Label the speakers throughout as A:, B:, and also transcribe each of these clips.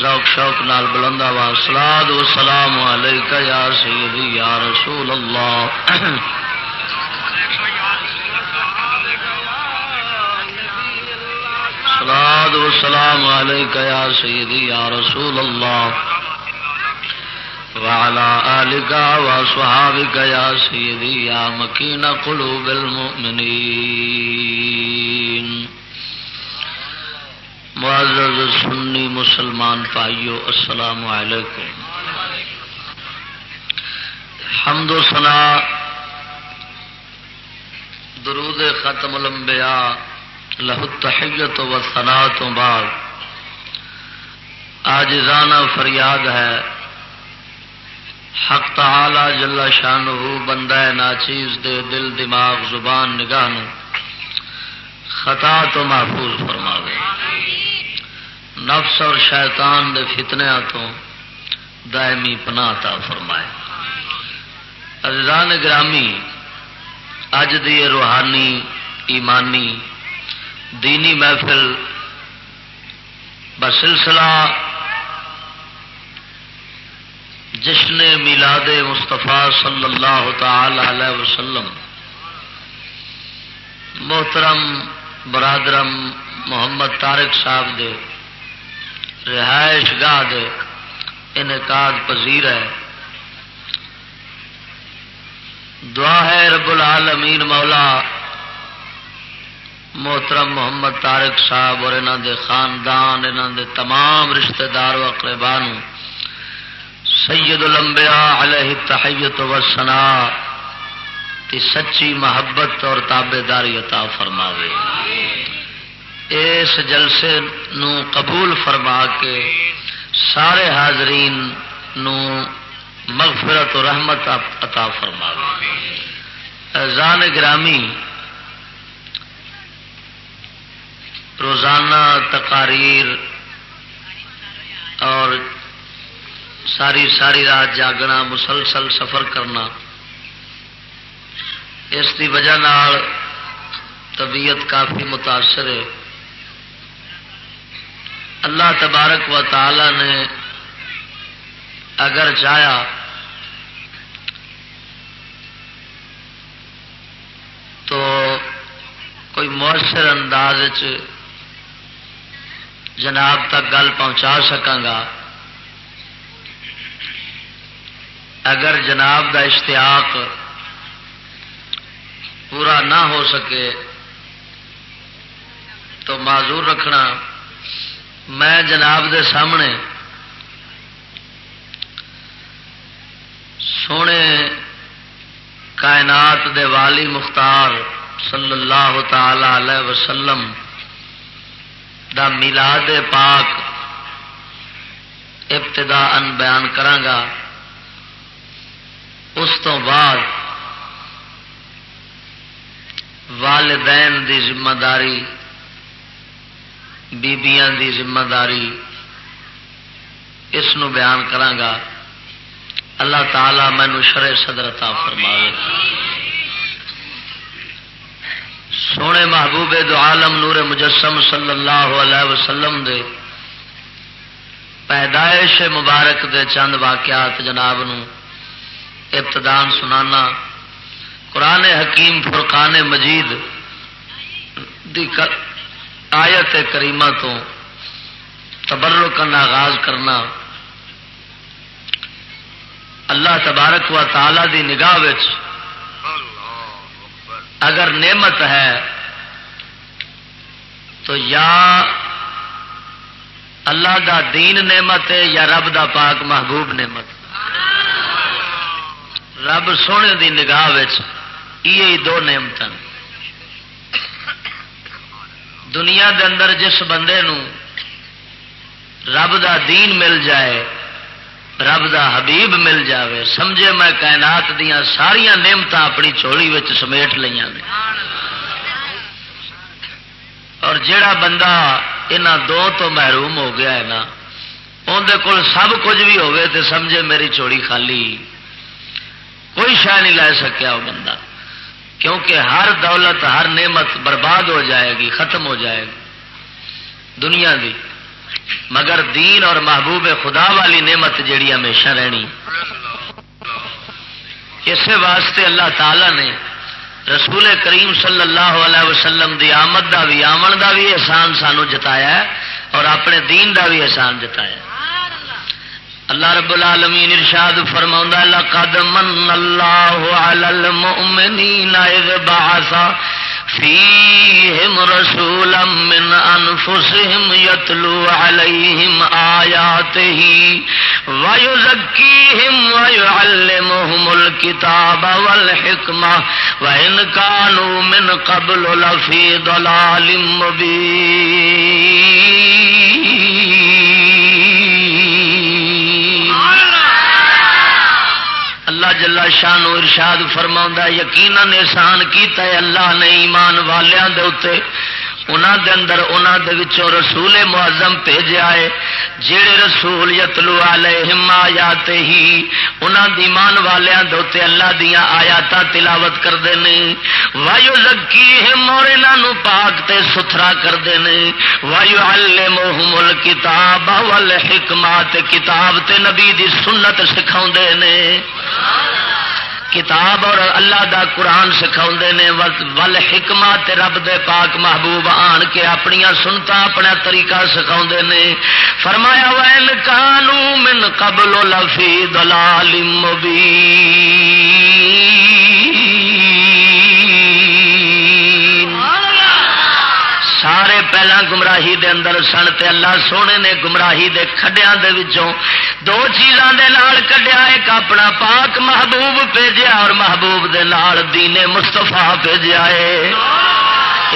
A: ذوق شوق نال بلند آواز سلاد و سلام علیکہ یا سیدی، یا رسول اللہ۔ سلاد و سلام علیکہ یا سیدی، یا رسول اللہ۔ وعلى آلك وصحابك يا سيدي يا مكين قلوب المؤمنين معزز سنی مسلمان پائیو السلام علیکم۔ حمد و سنا درود ختم الانبیاء لہو التحیت و سنا تو بعد۔ آجزانہ فریاد ہے، حق تعالی جلا شان بندہ ناچیز دے دل، دماغ، زبان، نگاہ خطا تو محفوظ فرما نفس اور شیطان دے فتنیا تو دائمی پناہ تا فرمائے۔ عزیزان گرامی، اج دی روحانی، ایمانی، دینی محفل بسلسلہ جشن میلاد مستفا صلی اللہ تعالی علیہ وسلم، محترم، برادرم، محمد طارق صاحب دے رہائش گاہ دے انعقاد پذیر ہے۔ دعا ہے رب العالمین مولا محترم محمد طارق صاحب اور انہوں دے خاندان انہوں دے تمام رشتہ دار و اقربان، سید الانبیاء علیہ تحیت و سنا کی سچی محبت اور تابے داری عطا فرماوے۔ اس جلسے نو قبول فرما کے سارے حاضرین نو مغفرت و رحمت عطا فرماوے زان گرامی روزانہ تقاریر اور ساری ساری رات جاگنا، مسلسل سفر کرنا، اس کی وجہ طبیعت کافی متاثر ہے۔ اللہ تبارک و تعالی نے اگر چاہیا تو کوئی مؤثر انداز جناب تک گل پہنچا سکا اگر جناب کا اشتیاق پورا نہ ہو سکے تو معذور رکھنا میں جناب دے سامنے سونے کائنات دے والی مختار صلی اللہ تعالی علیہ وسلم دا میلاد پاک ابتدا ان بیان کرانگا اس تو بعد والدین دی ذمہ داری بیبیاں دی ذمہ داری اس نو بیان کرانگا۔ اللہ تعالی مینو شرے صدرتا فرما سونے محبوب دو عالم نور مجسم صلی اللہ علیہ وسلم دے پیدائش مبارک دے چند واقعات جناب نو ابتدان سنانا۔ قرآن حکیم فرقان مجید دی آیت کریمہ تو تبرک کا آغاز کرنا اللہ تبارک و تعالی دی نگاہ اگر نعمت ہے تو یا اللہ دا دین نعمت ہے یا رب دا پاک محبوب نعمت رب سونے دی نگاہ یہ دو نعمت دنیا دے اندر جس بندے نو رب دا دین مل جائے، رب دا حبیب مل جاوے، سمجھے میں کائنات دیا ساریا نعمت اپنی چولی سمیٹ لیا اور جیڑا بندہ یہاں دو تو محروم ہو گیا ہے نا اندر کول سب کچھ بھی ہوگی تو سمجھے میری چوڑی خالی، کوئی شہ نہیں لے سکیا وہ بندہ۔ کیونکہ ہر دولت، ہر نعمت برباد ہو جائے گی، ختم ہو جائے گی، دنیا دی۔ مگر دین اور محبوب خدا والی نعمت جیڑی ہمیشہ رہنی۔ اسی واسطے اللہ تعالی نے رسول کریم صلی اللہ علیہ وسلم دی آمد دا بھی، آمن دا بھی احسان سانو جتایا ہے اور اپنے دین دا بھی احسان جتایا اللہ رب العالمین ارشاد فرما لقد من اللہ علی المؤمنین اذ بعث فیہم رسولا من انفسہم یتلو علیہم آیاتہی ویزکیہم ویعلمہم الكتاب والحکمہ، وإن كانوا من قبل لفی ضلال مبین۔ جلا شان ارشاد فرما یقیناً احسان کیتا ہے اللہ نے ایمان والوں دے اتنے انہوں دے اندر انہوں دے وچوں رسول معظم بھیجا ہے جہے رسول یتلو علیہم آیات ہی انہوں دی ایمان والوں دے اتنے اللہ دیا آیات تلاوت کرتے ہیں وایو لکی اور یہاں پاک تے ستھرا کرتے ہیں وایو علمہم الکتاب والحکمات، کتاب تے نبی دی سنت سکھاؤ نے۔ سبحان اللہ کتاب اور اللہ دا قرآن سکھا نے ول حکمت رب دے پاک محبوب آن کے اپنی سنتا، اپنا طریقہ سکھا نے۔ فرمایا وین کانو من قبل لفی دلال مبین گمراہی دے اندر سن تے اللہ سونے نے گمراہی دے کھڈیا دے وچوں دو چیزاں دے نال کڈیا، ایک اپنا پاک محبوب بھیجیا اور محبوب دے نال دینے مستفا بھیجا ہے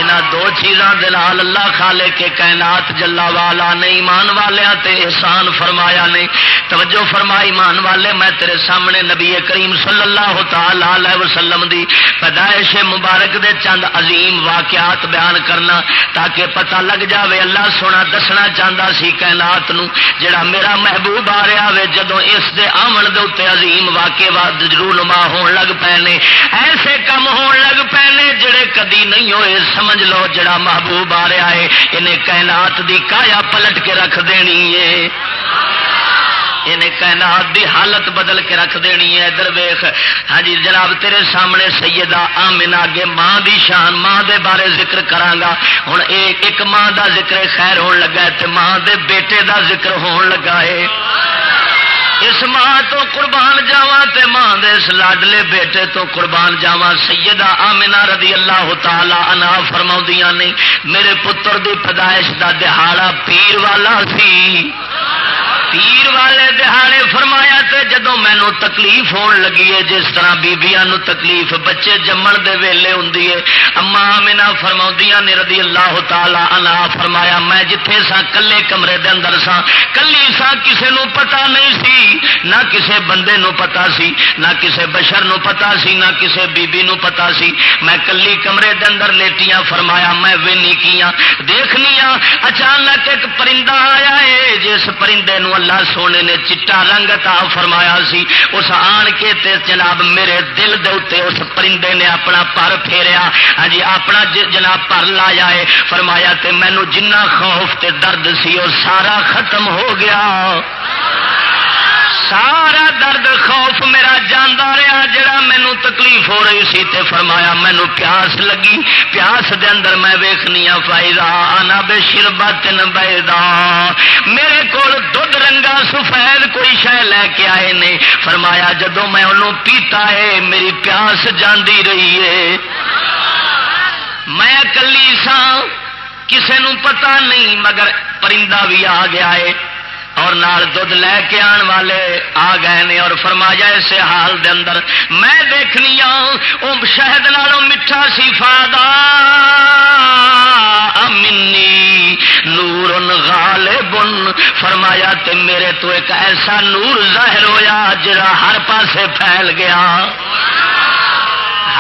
A: دو چیزاں دلال اللہ خالے کے کائنات جلا والا نے ایمان والیا تے احسان فرمایا نے توجہ فرما، ایمان والے، میں تیرے سامنے نبی کریم صلی اللہ تعالی وسلم دی پیدائش مبارک دے چند عظیم واقعات بیان کرنا تاکہ پتہ لگ جاوے، اللہ سونا دسنا چاہتا سی کائنات نو، جڑا میرا محبوب آ رہا وے جدو اس دے آمن دے اتنے عظیم واقع ضرور نما ہون لگ پے ایسے کم ہون لگ پے جڑے کدی نہیں ہوئے سمجھ لو جڑا محبوب آ رہا ہے، انہیں کائنات دی کایا پلٹ کے رکھ دینی ہے۔ انہیں کائنات دی حالت بدل کے رکھ دینی ہے۔ ادھر ویخ ہاں جی جناب، تیرے سامنے سیدہ آمنا اگے ماں دی شان، ماں دے بارے ذکر کرانگا ہوں ایک ماں دا ذکر خیر ہون لگا ہے تے ماں دے بیٹے دا ذکر ہون لگا ہے۔ اس ماں تو قربان جاوا تے ماں دے اس لاڈلے بیٹے تو قربان جاوا سیدہ آمنا رضی اللہ تعالی عنہ فرماؤں نے، میرے پتر دی پیدائش دا دہاڑا پیر والا سی۔ پیر والے دہاڑے فرمایا تے جدو مینو تکلیف ہون لگی ہے، جس طرح بیبیاں نو تکلیف بچے جمن دے ویلے ہوں اما مینا فرما نے رضی اللہ تعالی انا فرمایا، میں جتھے سا کلے کمرے دے اندر سا کلی سا کسے نو پتا نہیں سی۔ سی نہ کسے بندے نو پتا سی، نہ کسے بشر نو پتا سی، نہ کسے بی بی نو پتا سی۔ میں کلی کمرے دے اندر لیٹیاں فرمایا، میں وینی کیا دیکھنی اچانک ایک پرندہ آیا ہے جس پرندے نو اللہ سونے نے چٹا رنگ تا فرمایا سی۔ اس آن کے تے جناب میرے دل دے اتنے اس پرندے نے اپنا پر پھیریا۔ ہاں جی اپنا جناب پر لایا ہے فرمایا تے مینو جنہ خوف تے درد سی، وہ سارا ختم ہو گیا۔ سارا درد خوف میرا جانا رہا، جڑا مینو تکلیف ہو رہی سی تے فرمایا مینو پیاس لگی، پیاس دے اندر میں ویخنی فائدہ آنا بے شربا تین بیدا۔ میرے کو دھد رنگا سفید کوئی شہ لے کے آئے نے۔ فرمایا جدو میں انہوں پیتا ہے، میری پیاس جاندی رہی ہے۔ میں کلی سا کسے نو پتا نہیں، مگر پرندہ بھی آ گیا ہے۔ اور نال دھد لے کے آن والے آ گئے نے اور فرمایا اس حال دے اندر میں دیکھنی وہ شہد نالوں میٹھا سی فادا امنی نور غالب فرمایا تے میرے تو ایک ایسا نور ظاہر ہویا جڑا ہر پاسے پھیل گیا۔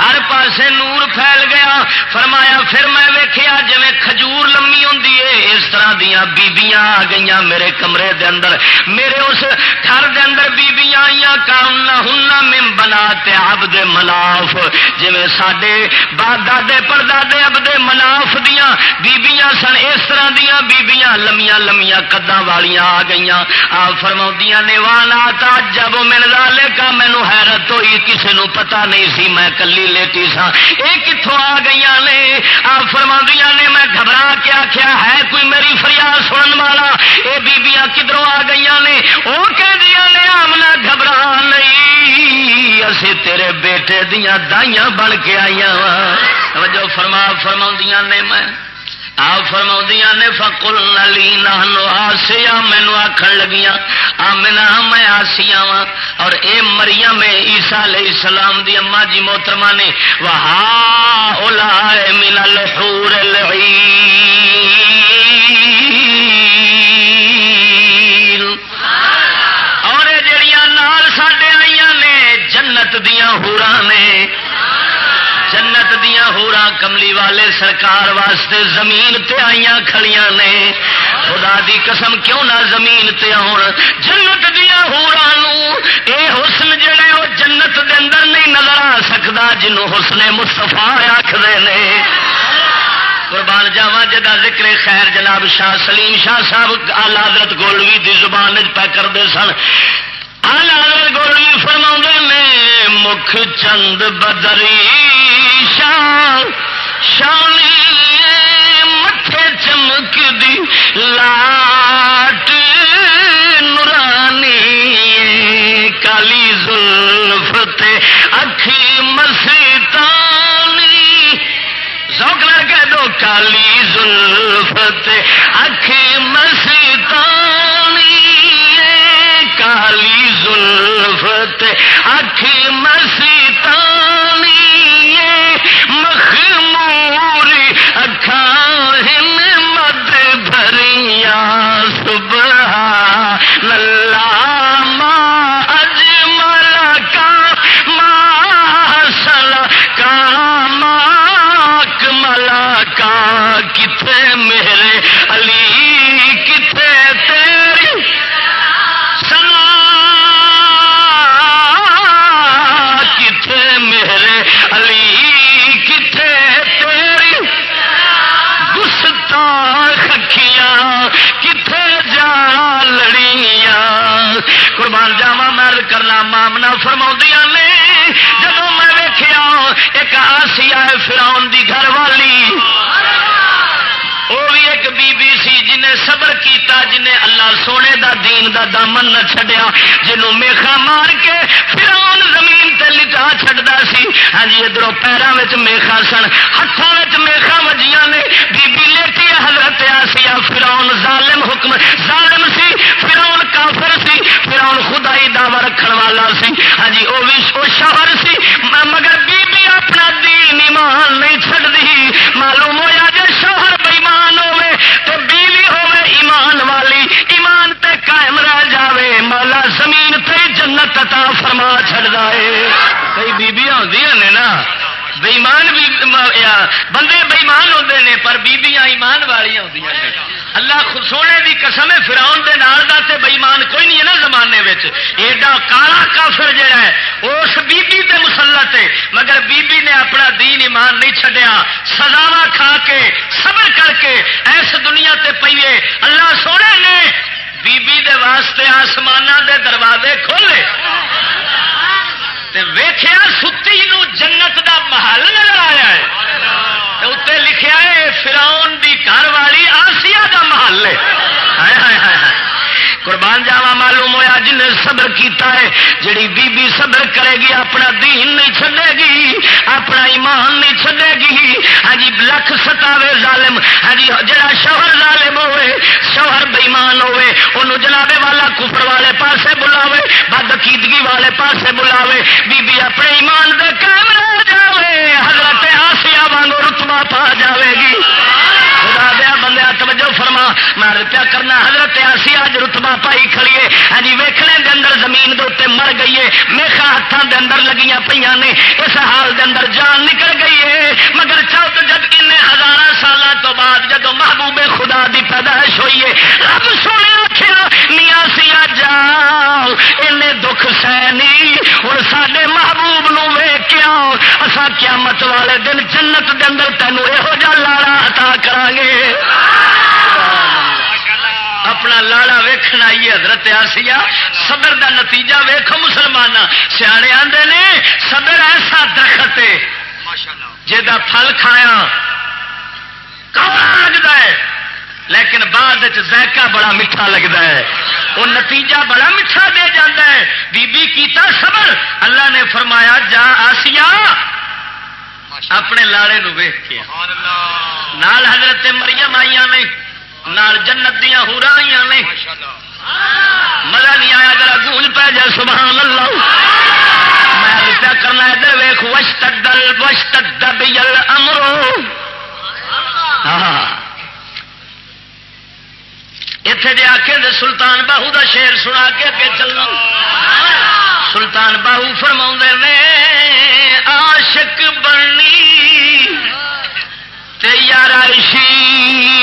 A: ہر پاسے نور پھیل گیا۔ فرمایا، پھر میں ویکیا جی کھجور لمی ہوں اس طرح دیا بیبیاں آ گئی میرے کمرے دے اندر۔ میرے اس گھر دے اندر بیبیاں آئی کام ہن مم بنا اب دے ملاف۔ جی سڈے دادے پردادے اب دے ملاف دیا بیبیاں سن، اس طرح دیا بیبیاں لمیاں لمیاں کداں والیاں آ گئی آ فرما نے، والا تا جب مل لے کا مینو حیرت ہوئی کسی نو پتا نہیں سی، میں کلی لیٹی سا یہ کتوں آ گئی نے؟ فرما نے، میں گھبرا کے آخیا ہے کوئی میری فریاد سنن والا؟ یہ بیبیاں کدھروں آ گئی نے؟ وہ کہ نے آمنا گھبرا نہیں۔ اسی تیرے بیٹے دیا دائیاں بن کے آئی وا جو فرما فرما نے میں۔ آپ فرما نے فکل نلی نہنو آسیا مینو آخر لگیا آمنا، میں آسیا وا اور اے مریم میں عیسا علیہ السلام دی اما جی محترما نے وہا اولا من الحور العین دیا کملی والے سرکار واسطے زمین تے آئیاں کھڑیاں نے۔ خدا دی قسم کیوں نہ زمین تے آن جنت دیا ہورا اے حسن جڑے وہ جنت دے اندر نہیں نظر آ سکتا جنوں حسن مستفا آخر نے۔ قربان جاوا جا ذکر خیر جناب شاہ سلیم شاہ صاحب آلہ حضرت گولوی دی زبان پہ کرتے سن۔ آلہ گولوی فرما نے، مکھ چند بدری شان شانی متے چمک دی لاٹ نورانی کالی زلفت اکھی مسیتانی سوک لڑ کے دو، کالی زلفت اکھی مسیتانی کالی زلفت اکھی مسیتانی مخموری اکھا دی گھر والی وہ بھی ایک بی بی سی جنہیں صبر کیتا، جنہیں اللہ سونے دا، دین دا دامن نہ چھڈیا، جنوں میخا مار کے فراؤن زمین تے لٹا چھڈدا سی۔ ہاں جی ادھر پیروں میں میخا سن ہاتھوں میخا وجیاں نے۔ بی بی لیٹی حضرت آسیا فراؤن ظالم حکم، ظالم سی فراؤن کافر سی فراؤن خدائی دعوی رکھن والا سی۔ ہاں جی وہ بھی شہر سی مگر بی بی اپنا دین ایمان نہیں چھڈی معلوم ہوا جی شوہر بےمان ہوے تو بیوی ہوے ایمان والی، ایمان تے قائم رہ جاوے۔ مولا زمین تے جنت عطا فرما چھڑدا ہے کئی بیبیاں ہوندیاں نے نا۔ بےمان بھی بندے بےمان ہوتے ہیں پر بیبیاں ایمان والی ہوتی ہیں اللہ سونے کی قسم ہے فراؤن کے نال کا تے بےمان کوئی نہیں ہے نا زمانے میں ایڈا کالا کافر جہا ہے، اس بیبی مگر بیبی نے اپنا دین ایمان نہیں چھڈیا سزاوا کھا کے، صبر کر کے ایس دنیا تے پیے اللہ سونے نے بیبی دے واسطے آسمان دے دروازے کھولے۔ ویخیا ستی نو جنت دا محل نظر آیا ہے۔ اتنے لکھا ہے فراؤن دی گھر والی آسیا دا محل ہے۔ قربان جاوا معلوم ہوا جن صبر کیتا ہے جڑی بی بی صبر کرے گی، اپنا دین نہیں چھڈے گی، اپنا ایمان نہیں چھڈے گی۔ ہاں جی، لکھ ستاوے ظالم ہاں جی، جڑا شوہر ظالم ہوئے، شوہر بےمان ہوئے انہوں جنابے والا کفر والے پاسے بلاوے، بدعقیدگی والے پاسے بلاوے بی بی اپنے ایمان دے قائم رہ جاوے، حضرت آسیا وانگو رتبہ پا جاوے گی خدا دیا بندے توجہ فرما میں پیا کرنا، حضرت آسی اج رتبہ پائی کھڑیے ہاں جی ویکھنے دے اندر زمین دے اتنے مر گئی ہے۔ میخا ہاتھوں دے اندر لگیاں پہ نے۔ اس حال دے اندر جان نکل گئی ہے۔ مگر چوت جب ان ہزار سال تو بعد جب محبوب خدا دی پیدائش ہوئی ہے، رب سونے آخیا میاں سیا جاؤ ان دکھ سہنی ہوں سڈے محبوب نو ویک کے آؤ۔ اصا قیامت والے دن جنت دے اندر تینوں یہو جا لاڑا عطا کرا گے اپنا لاڑا ویکھنا آئیے حضرت آسیا صبر دا نتیجہ ویکھو مسلمان سیانے آندے نے صبر ایسا درخت ہے جا پھل کھایا۔ لگتا ہے لیکن بعد ذائقہ بڑا میٹھا لگتا ہے۔ وہ نتیجہ بڑا میٹھا دے جاتا ہے۔ بی بی کیتا صبر اللہ نے فرمایا جا آسیا اپنے لاڑے نو ویخ کے۔ نال حضرت مریم آئی نے۔ نال جنت دیا ہورا آئی نے۔ مزہ نہیں آیا ذرا گونج پہ جائے سبحان اللہ۔ میں کیا کرنا ادھر ویخ وش تدل وش تدل امرو ہاں۔ اتے جی آخے سلطان باہو دا شیر سنا کے اگے چلنا۔ سلطان باہو فرما نے، عاشق بنی تیارشی کمائی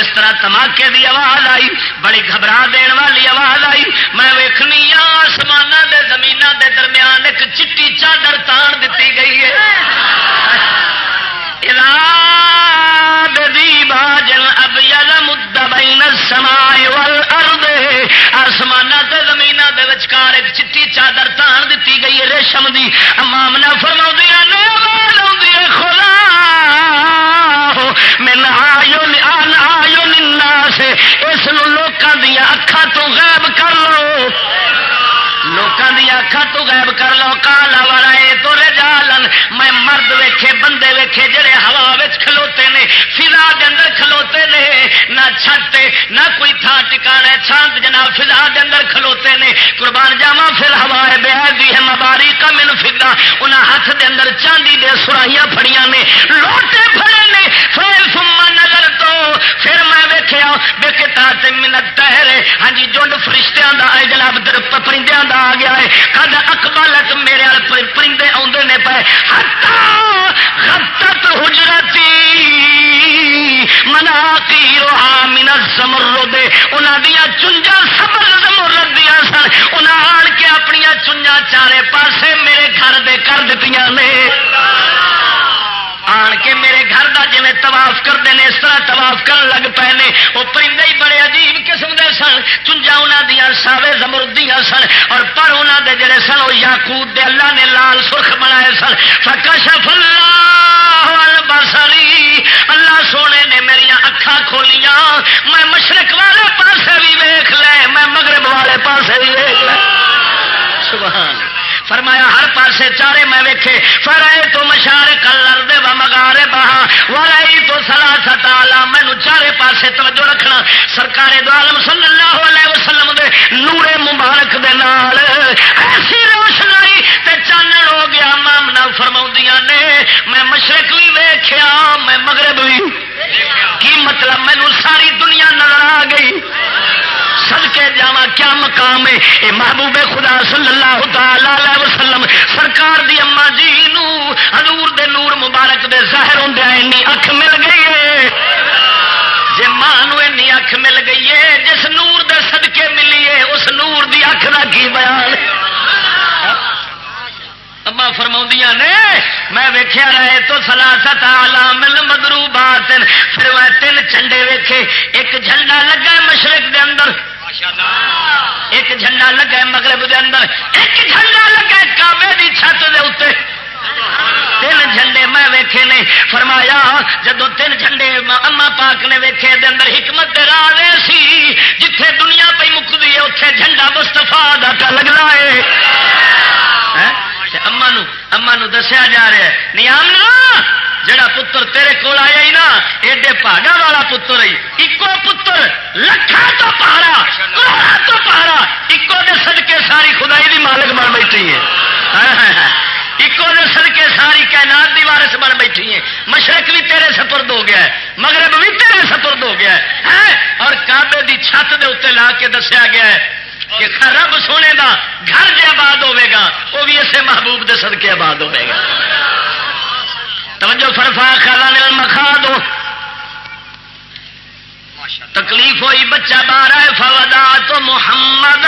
A: اس طرح دھماکے دی آواز آئی، بڑی گھبرا دین والی آواز آئی۔ میں ویخنی ہاں، آسمان دے زمین دے درمیان ایک چٹی چادر تان دیتی گئی ہے۔ اب بین والارض۔ آسمان تے زمین دے وچکار ایک چٹی چادر تان دیتی گئی ہے ریشم دی۔ امامنا فرما دیا نے آواز آدھی خدا من آیو آیو الناس اس لوکاں دیا اکھا تو غائب کر لو۔ لوگوں دیا اکھا تو غائب کر لو۔ کالا وارائے تو رجالن میں مرد ویکھے، بندے ویکھے جڑے ہوا کھلوتے نے، فضا دے اندر کھلوتے نے۔ نہ چھت، نہ کوئی تھان ٹکانا چھانت جناب، فضا دے اندر کھلوتے نے۔ قربان جاوا پھر ہوا ہے بے دی ہے مباری کا من فضا۔ انہاں ہاتھ دے اندر چاندی دے سرائیاں پھڑیاں نے۔ لوٹے پھڑے نے۔ پھر سما نظر تو۔ پھر میں ویکھیا بے کتاب منت تہرے ہاں جی جنڈ فرشتیاں دا اے جناب، در پرندیاں دا آ گیا ہے۔ کد اکبالت میرے پرندے آدھے نے پے۔ ہتت حجرتی منا کی روحا من سمر دے۔ انہوں دیا چنجا سبر زمرت دیا سن۔ انہیں آن کے اپنی چنجا چارے پاسے میرے گھر دے کر دیتی نے۔ آن کے میرے گھر کا جی تباف کرتے ہیں اس طرح تباف کر لگ پے وہ پرندے ہی بڑے عجیب قسم کے سن۔ چنجا انہوں دیا ساوے زمردیاں سن۔ اور پر انہوں دے جڑے سن، وہ یاقوت دے اللہ نے لال سرخ بنائے سن۔ فکشف اللہ بسری اللہ سونے نے میرا اکھا کھولیاں۔ میں مشرق والے پاسے بھی ویخ لے۔ میں مغرب والے پاسے بھی ویخ لے۔ سبحان۔ فرمایا، ہر پاسے چارے میں ویکھے۔ فرائے تو مشارے کلر دے و مگارے بہا ورائی تو سلا ستا مینو چارے پاسے توجہ رکھنا۔ سرکار دو عالم صلی اللہ علیہ وسلم دے نورے مبارک دے نال ایسی روشنائی تے چانن ہو گیا، مامنا فرما نے۔ میں مشرق بھی ویخیا میں مغرب بھی۔ کی مطلب؟ مینو ساری دنیا نظر آ گئی۔ سد کے جا کیا مقام ہے؟ یہ محبوب خدا صلی اللہ تعالی وسلم، سرکار دی اما جی حضور دے نور مبارک دے ظاہر ہوں اینی اکھ مل گئی ہے۔ جی ماں اینی اکھ مل گئی ہے، جس نور دے صدقے ملی ہے، اس نور دی اکھ کا کی بیان؟ ہے اما فرما نے میں ویخیا رہے تو سلا ستا مل مدرو بات پھر میں تین جھنڈے ویکھے ایک جھنڈا لگا مشرق دے اندر ایک جھنڈا لگا مغرب دے اندر ایک جھنڈا لگا کابے کی چھت دے اتنے تین جھنڈے میں ویکھے نے فرمایا جدو تین جھنڈے اما پاک نے ویکھے دے اندر حکمت راہ سی جتھے دنیا پہ مکتی ہے اتنے جھنڈا مستفا کا لگنا ہے۔ اچھا، اما نو اما نو دسیا جا رہا ہے، نیام نا جڑا پتر تیرے کول آیا ہی نا، ایڈے پاگا والا پتر ہی، ایکو پتر لکھا تو پہاڑا کروڑا تو پہاڑا ایکو دے صدقے ساری خدائی دی مالک بن بیٹھی ہے ایکو دے صدقے ساری کائنات دی وارث بن بیٹھی ہے مشرق بھی تیرے سپرد ہو گیا ہے، مغرب بھی تیرے سپرد ہو گیا ہے۔ ہاں، اور کابے دی چھت دے اتنے لا کے دسیا گیا ہے کہ رب سونے دا گھر جی آباد ہوے گا وہ بھی اسے محبوب دے صدقے آباد ہوے گا۔ توجہ فرفا خالا نے مکھا دو تکلیف ہوئی بچہ بار ہے فودا تو محمد۔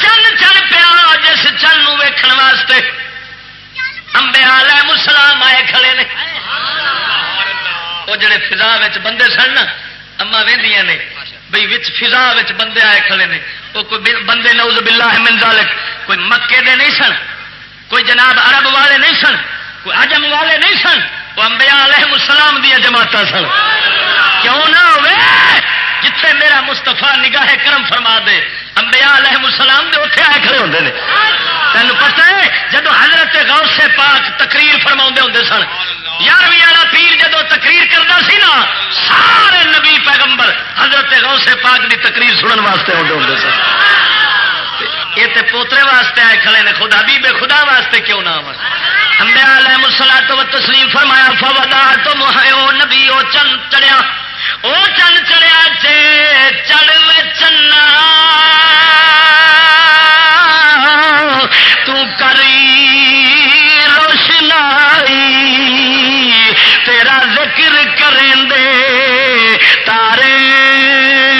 A: چند چل پیا جس چل ویکھن واسطے۔ امبے آلے مسلام آئے کھڑے نے۔ وہ جڑے فضا بندے سن اما وہدیاں نے۔ بھائی وچ فضا بندے آئے کھڑے نے۔ وہ کوئی بندے نوز باللہ من ذالک۔ کوئی مکے دے نہیں سن۔ کوئی جناب عرب والے نہیں سن۔ کوئی عجم والے نہیں سن۔ وہ امبیا علیہ السلام دیا جماعت سن۔ کیوں نہ ہوئے؟ جتھے میرا مستفا نگاہ کرم فرما دے۔ امبیا علیہ السلام دے اتنے آئے کھڑے ہوتے ہیں تین پتا ہے؟ جب حضرت غوث سے پاک تقریر فرما ہوں سن۔ یارویں والا پیر جدو تقریر کرتا سی نا، سارے نبی پیغمبر حضرت غوث پاک کی تقریر سنن واسطے آتے ہوں سن۔ یہ تو پوترے واسطے آئے کھڑے نے، خدا بھی بے خدا واسطے کیوں نہ امبیا علیہ مسلا تو تسلیم فرمایا فودا تو محو نبی، او چند چڑیا او چند چڑیا چے چڑ چنا ذکر کریں دے تارے۔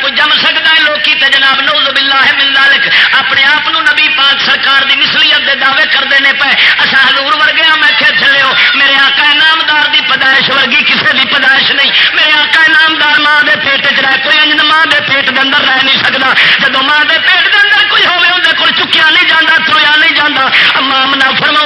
A: کوئی جم سکتا ہے، لوکی تو جناب نوز باللہ من ذالک، اپنے آپ نبی پاک سرکار دی نسلیت دے دعوے کرتے ہیں پے۔ اصا حضور ورگیا ہاں، میں کہ چلے میرے آقا نامدار دی پیدائش ورگی کسی دی پیدائش نہیں۔ میرے آقا نامدار ماں دے پیٹ چ رہ، کوئی انج ماں دے پیٹ دے اندر رہ نہیں سکتا جب ماں دے پیٹ دے اندر کوئی ہوے اندر کول چکیا نہیں جانا تریا نہیں جانا ماں منا فرما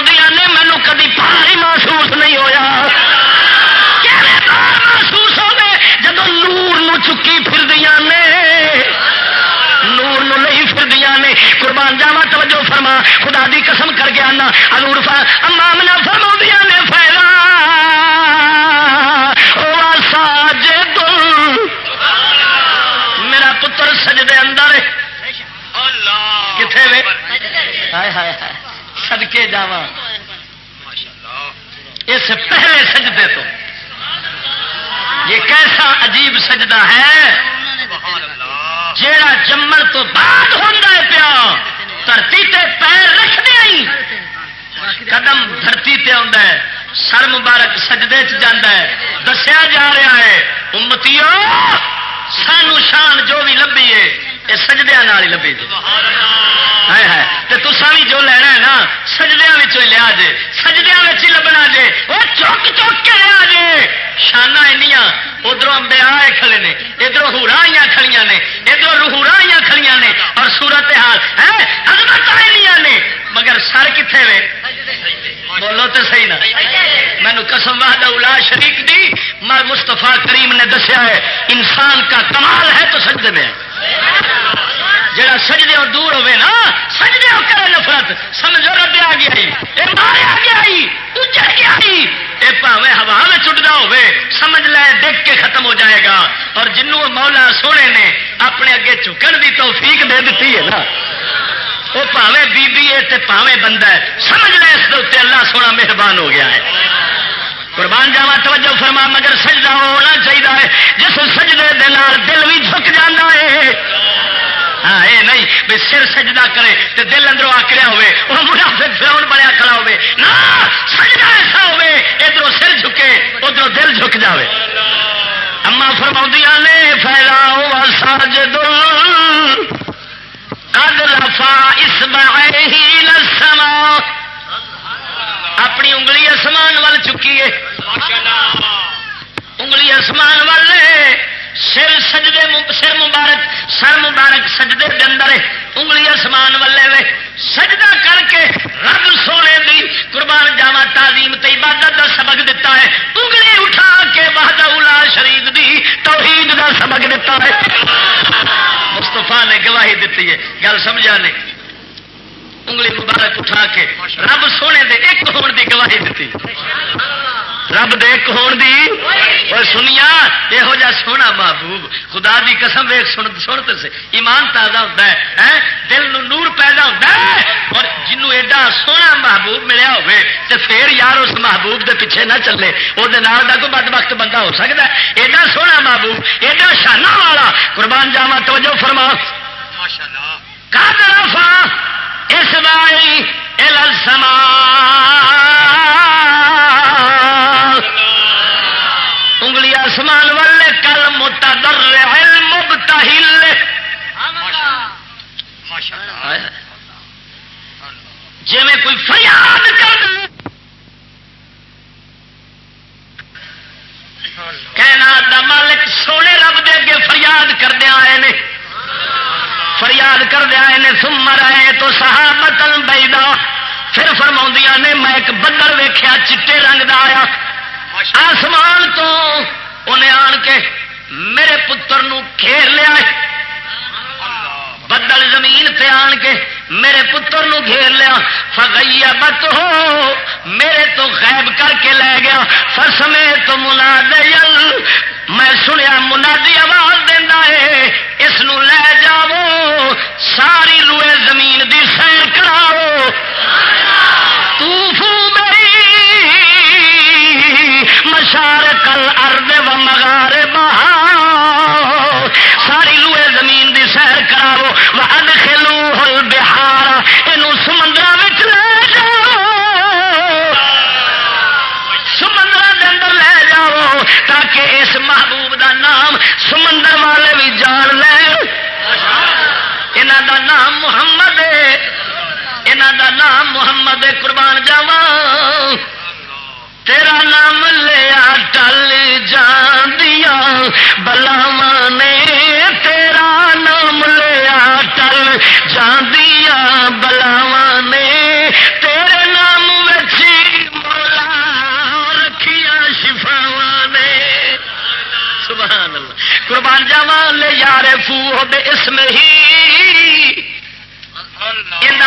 A: کے آنا ہزور اما منا نے فائدہ ساجے میرا پتر سجدے سدکے جا اس پہلے سجدے تو۔ یہ کیسا عجیب سجدہ ہے۔ جیڑا جمن تو بعد ہوتا ہے پیا دھرتی تے پیر رکھ دیا قدم دھرتی تے آتا ہے۔ سر مبارک سجدے چ ہے۔ دسیا جا رہا ہے امتیو سانو شان جو بھی لبھی ہے۔ یہ سجدیا ہی لبے جی۔ تو تسا بھی جو لینا ہے نا سجدیا لیا جے۔ سجدیا ہی لبنا جے۔ وہ چوک چوک کے لیا جے۔ شانہ اینیا ادھر امبیا آئے کھڑے نے ادھر ہورا آئی کھڑیاں نے ادھر روہورا آئی کھڑیاں نے اور سورت حال ہے حضرت نے۔ مگر سر کتنے وے؟ بولو تو سہی نا۔ مینو قسم واہد اولا شریک دی مر مستفا کریم نے دسیا ہے، انسان کا کمال ہے تو سجدے میں ہے۔ جڑا سجدے اور دور ہوے نا، سجدے اور کرے نفرت، سمجھو رب آ گیا اے مارے آ گیا تو چڑھ گیا اے پاوے ہوا میں چٹدا ہوے سمجھ لے، دیکھ کے ختم ہو جائے گا۔ اور جنوں مولا سونے نے اپنے اگے جھکن دی توفیق دے دیتی ہے نا۔ وہ پاوے بی بی ہے تے پاوے بندہ ہے، سمجھ لے اس دے اللہ سونا مہربان ہو گیا ہے۔ قربان جاوا توجہ فرما، مگر سجدہ ہونا چاہیے جس سجدے دل بھی جھک جانا ہے۔ ہاں، نہیں، بھی سر سجدہ کرے تو دل اندروں آکڑیا ہوئے وہ منافق بڑا کھڑا سجدہ ایسا ہوے ادھر سر جھکے ادھر دل جھک جاوے۔ اما فرما نے ہوا اپنی انگلی آسمان وال چکی ہے۔ انگلی آسمان وال سر سجدے سر مبارک سر مبارک سجدے دے اندر انگلی آسمان والے وے سجدہ کر کے رب سونے دی قربان جاوا تعلیم تے عبادت دا سبق دیتا ہے۔ انگلی اٹھا کے وحدہ شریف دی توحید دا سبق دیتا ہے۔ مستفا نے گواہی دیتی ہے۔ گل سمجھا نہیں انگلی مبارک اٹھا کے رب سونے دے ایک ہون دی گواہی دیتی رب دے ایک ہون دی۔ اور سنیا یہو جا سونا محبوب خدا دی قسم ویک سن سنتے سے ایمان تازہ ہوتا ہے دل نو نور پیدا ہوتا ہے۔ اور جنوں ایڈا سونا محبوب ملیا ہوئے تو پھر یار اس محبوب دے پیچھے نہ چلے وہ کوئی بد وقت بندہ ہو سکتا ہے۔ ایڈا سونا محبوب ایڈا شانہ والا قربان جاوا توجہ فرما۔ کا طرف اس بائی سما انگلی آسمان والے کل موٹا در مبتا ہل جی میں کوئی فریاد کر کہنا دا مالک سونے رب دے اگے فریاد کردیا آئے نے۔ فریاد کردیا آئے نے سمر آئے تو صحابت بیدا۔ پھر فرما نے، میں ایک بدل ویخیا چٹے رنگ دا آیا۔ آسمان تو انہیں آن کے میرے پتر نو گھیر لیا۔ بدل زمین تے آن کے میرے پتر نو گھیر لیا۔ فگیا بت ہو میرے تو غائب کر کے لے گیا۔ فسمے تو منا میں سنیا منادی آواز دینا ہے۔ اس نو لے جاؤ، ساری روئے زمین دی سیر کراؤ۔ مشار کل ارد و مغار محمد قربان جاوا تیرا نام لیا ٹل جاندیا بلاوا نے تیرا نام لیا ٹل جاندیا بلاوا نے تیرے نام بچی مولا رکھیا شفاوا نے۔ سبحان اللہ۔ قربان جاوا لے یار فو دے اس میں ہی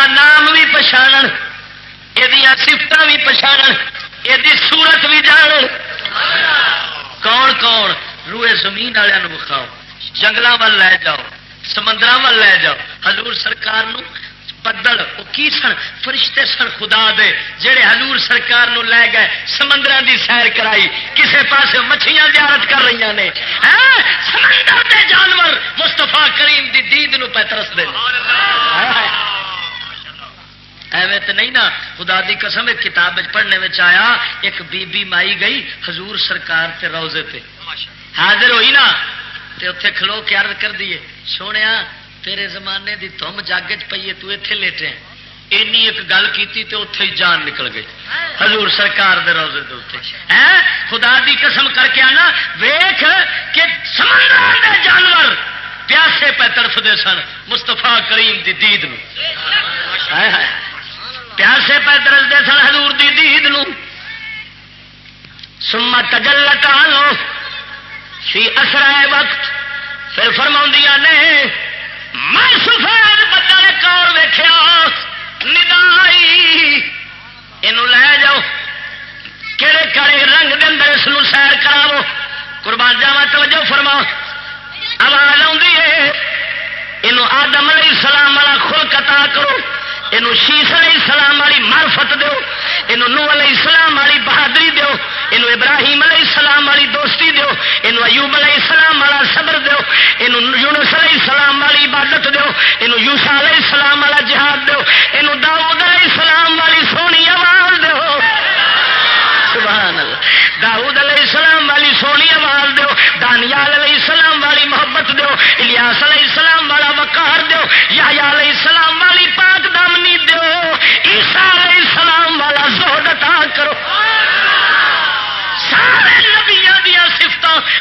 A: نام بھی پچھاڑ یہ سفت بھی پچھاڑ یہ سورت بھی جان کون کون روئے زمین والوں بکھاؤ جنگل وال لے جاؤ سمندر وال لے جاؤ حضور سرکار نو بدل وہ کی سن فرشتے سن خدا دے جڑے حضور سرکار نو لے گئے سمندر دی سیر کرائی کسے پاس مچھیاں زیارت کر رہی نے سمندر دے جانور مستفا کریم دی دید نو پہ ترس دے ایویں تو نہیں نا، خدا دی قسم ایک کتاب پڑھنے میں آیا، ایک بی بی مائی گئی حضور سرکار تے روزے تے۔ حاضر ہوئی نا، تے اتے کھلو کے عرض کر دیے سونے تیرے زمانے دی تم جگ چی تو اتے لیٹے اینی ایک گل کی اتے ہی جان نکل گئی۔ حضور سرکار دے روزے دے اتنے خدا دی قسم کر کے آنا ویخ کہ سمندر دے جانور پیاسے پہ تڑف دے سن مستفا کریم دی دید نو۔ پیاسے پہ درجتے سن حضور دی دید نو۔ سما تجلت آلو سی اثر وقت۔ پھر فرما نے، میں سفید بدل کور ویخیا ندائی یہ لے جاؤ۔ کہڑے کہڑے رنگ دے اندر اس سیر کراو قربان جاوا توجہ فرما۔ آواز آدم علیہ السلام والا خل کتا کرو۔ یہ شیش علیہ السلام والی مارفت دو یہ نو علیہ السلام والی بہادری دو یہ ابراہیم علیہ السلام والی دوستی دو یہ ایوب علیہ السلام والا صبر دو یہ یونس علیہ السلام والی عبادت دو یہ یوسا علیہ السلام والا جہاد دو یہ داؤد علیہ السلام والی سونی آواز دو سبحان اللہ داؤد علیہ السلام والی سونی آواز دیو، دانیال علیہ السلام والی محبت دیو، الیاس علیہ السلام والا وقار دیو یا علیہ السلام والی پاک دامنی دیو، عیسیٰ علیہ السلام والا زہد عطا کرو۔ سارے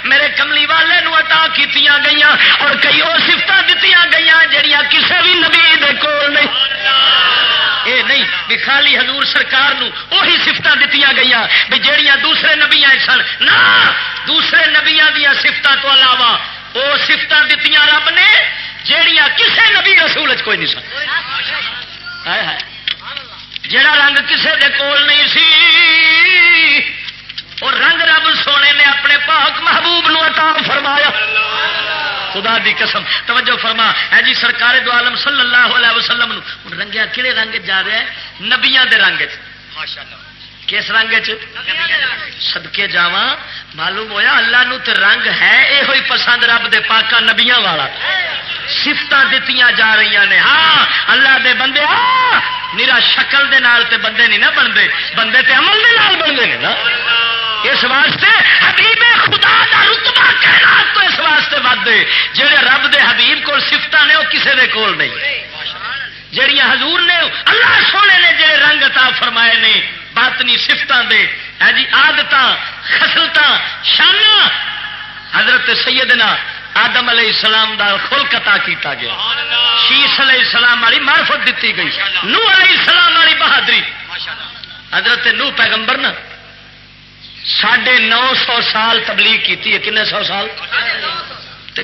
A: میرے کملی والے نو عطا کی گئی اور کئی اور سفت دیتی گئی جہیا کسی بھی نبی دے کول نہیں۔ اے نہیں، بھی خالی حضور سرکار نو وہی سفت دیتی گئی بھی جہیا دوسرے نبیا سن۔ نہ، دوسرے نبیا دیا سفتوں تو علاوہ وہ سفت دیتی رب نے جہیا کسے نبی رسول کوئی نہیں سن۔ جڑا رنگ کسے دے کول نہیں سی وہ رنگ رب سونے نے اپنے پاک محبوب نو عطا فرمایا۔ خدا دی قسم توجہ فرما۔ ہے جی سرکار دو عالم صلی اللہ علیہ وسلم نو رنگیا کہڑے رنگ جا رہا ہے نبیاں دے رنگ کس رنگ سدکے جا معلوم ہویا اللہ نو تے رنگ ہے یہ ہوئی پسند رب دے پاکا نبیاں والا۔ سفت دیتی جا رہی نے۔ ہاں اللہ دے بندے میرا شکل دے نال تے بندے نہیں نہ بنتے۔ بندے تے عمل دے نال بنتے ہیں نا۔ اس واسطے حبیب خدا دا رتبہ کہنا تو اس واسطے ود جہے رب دے حبیب کو سفت نے وہ کسے دے کول نہیں۔ جہیا حضور نے، اللہ سونے نے جڑے رنگ عطا فرمائے نے، باطنی سفتوں دے ہے جی آدت خسلت شانا حضرت سیدنا آدم علیہ السلام دا خلق عطا کیتا گیا۔ شیش علیہ السلام والی معرفت دیتی گئی۔ نو علیہ السلام والی بہادری۔ حضرت نو پیغمبر نا ساڑھے نو سو سال تبلیغ کی کنے سو سال؟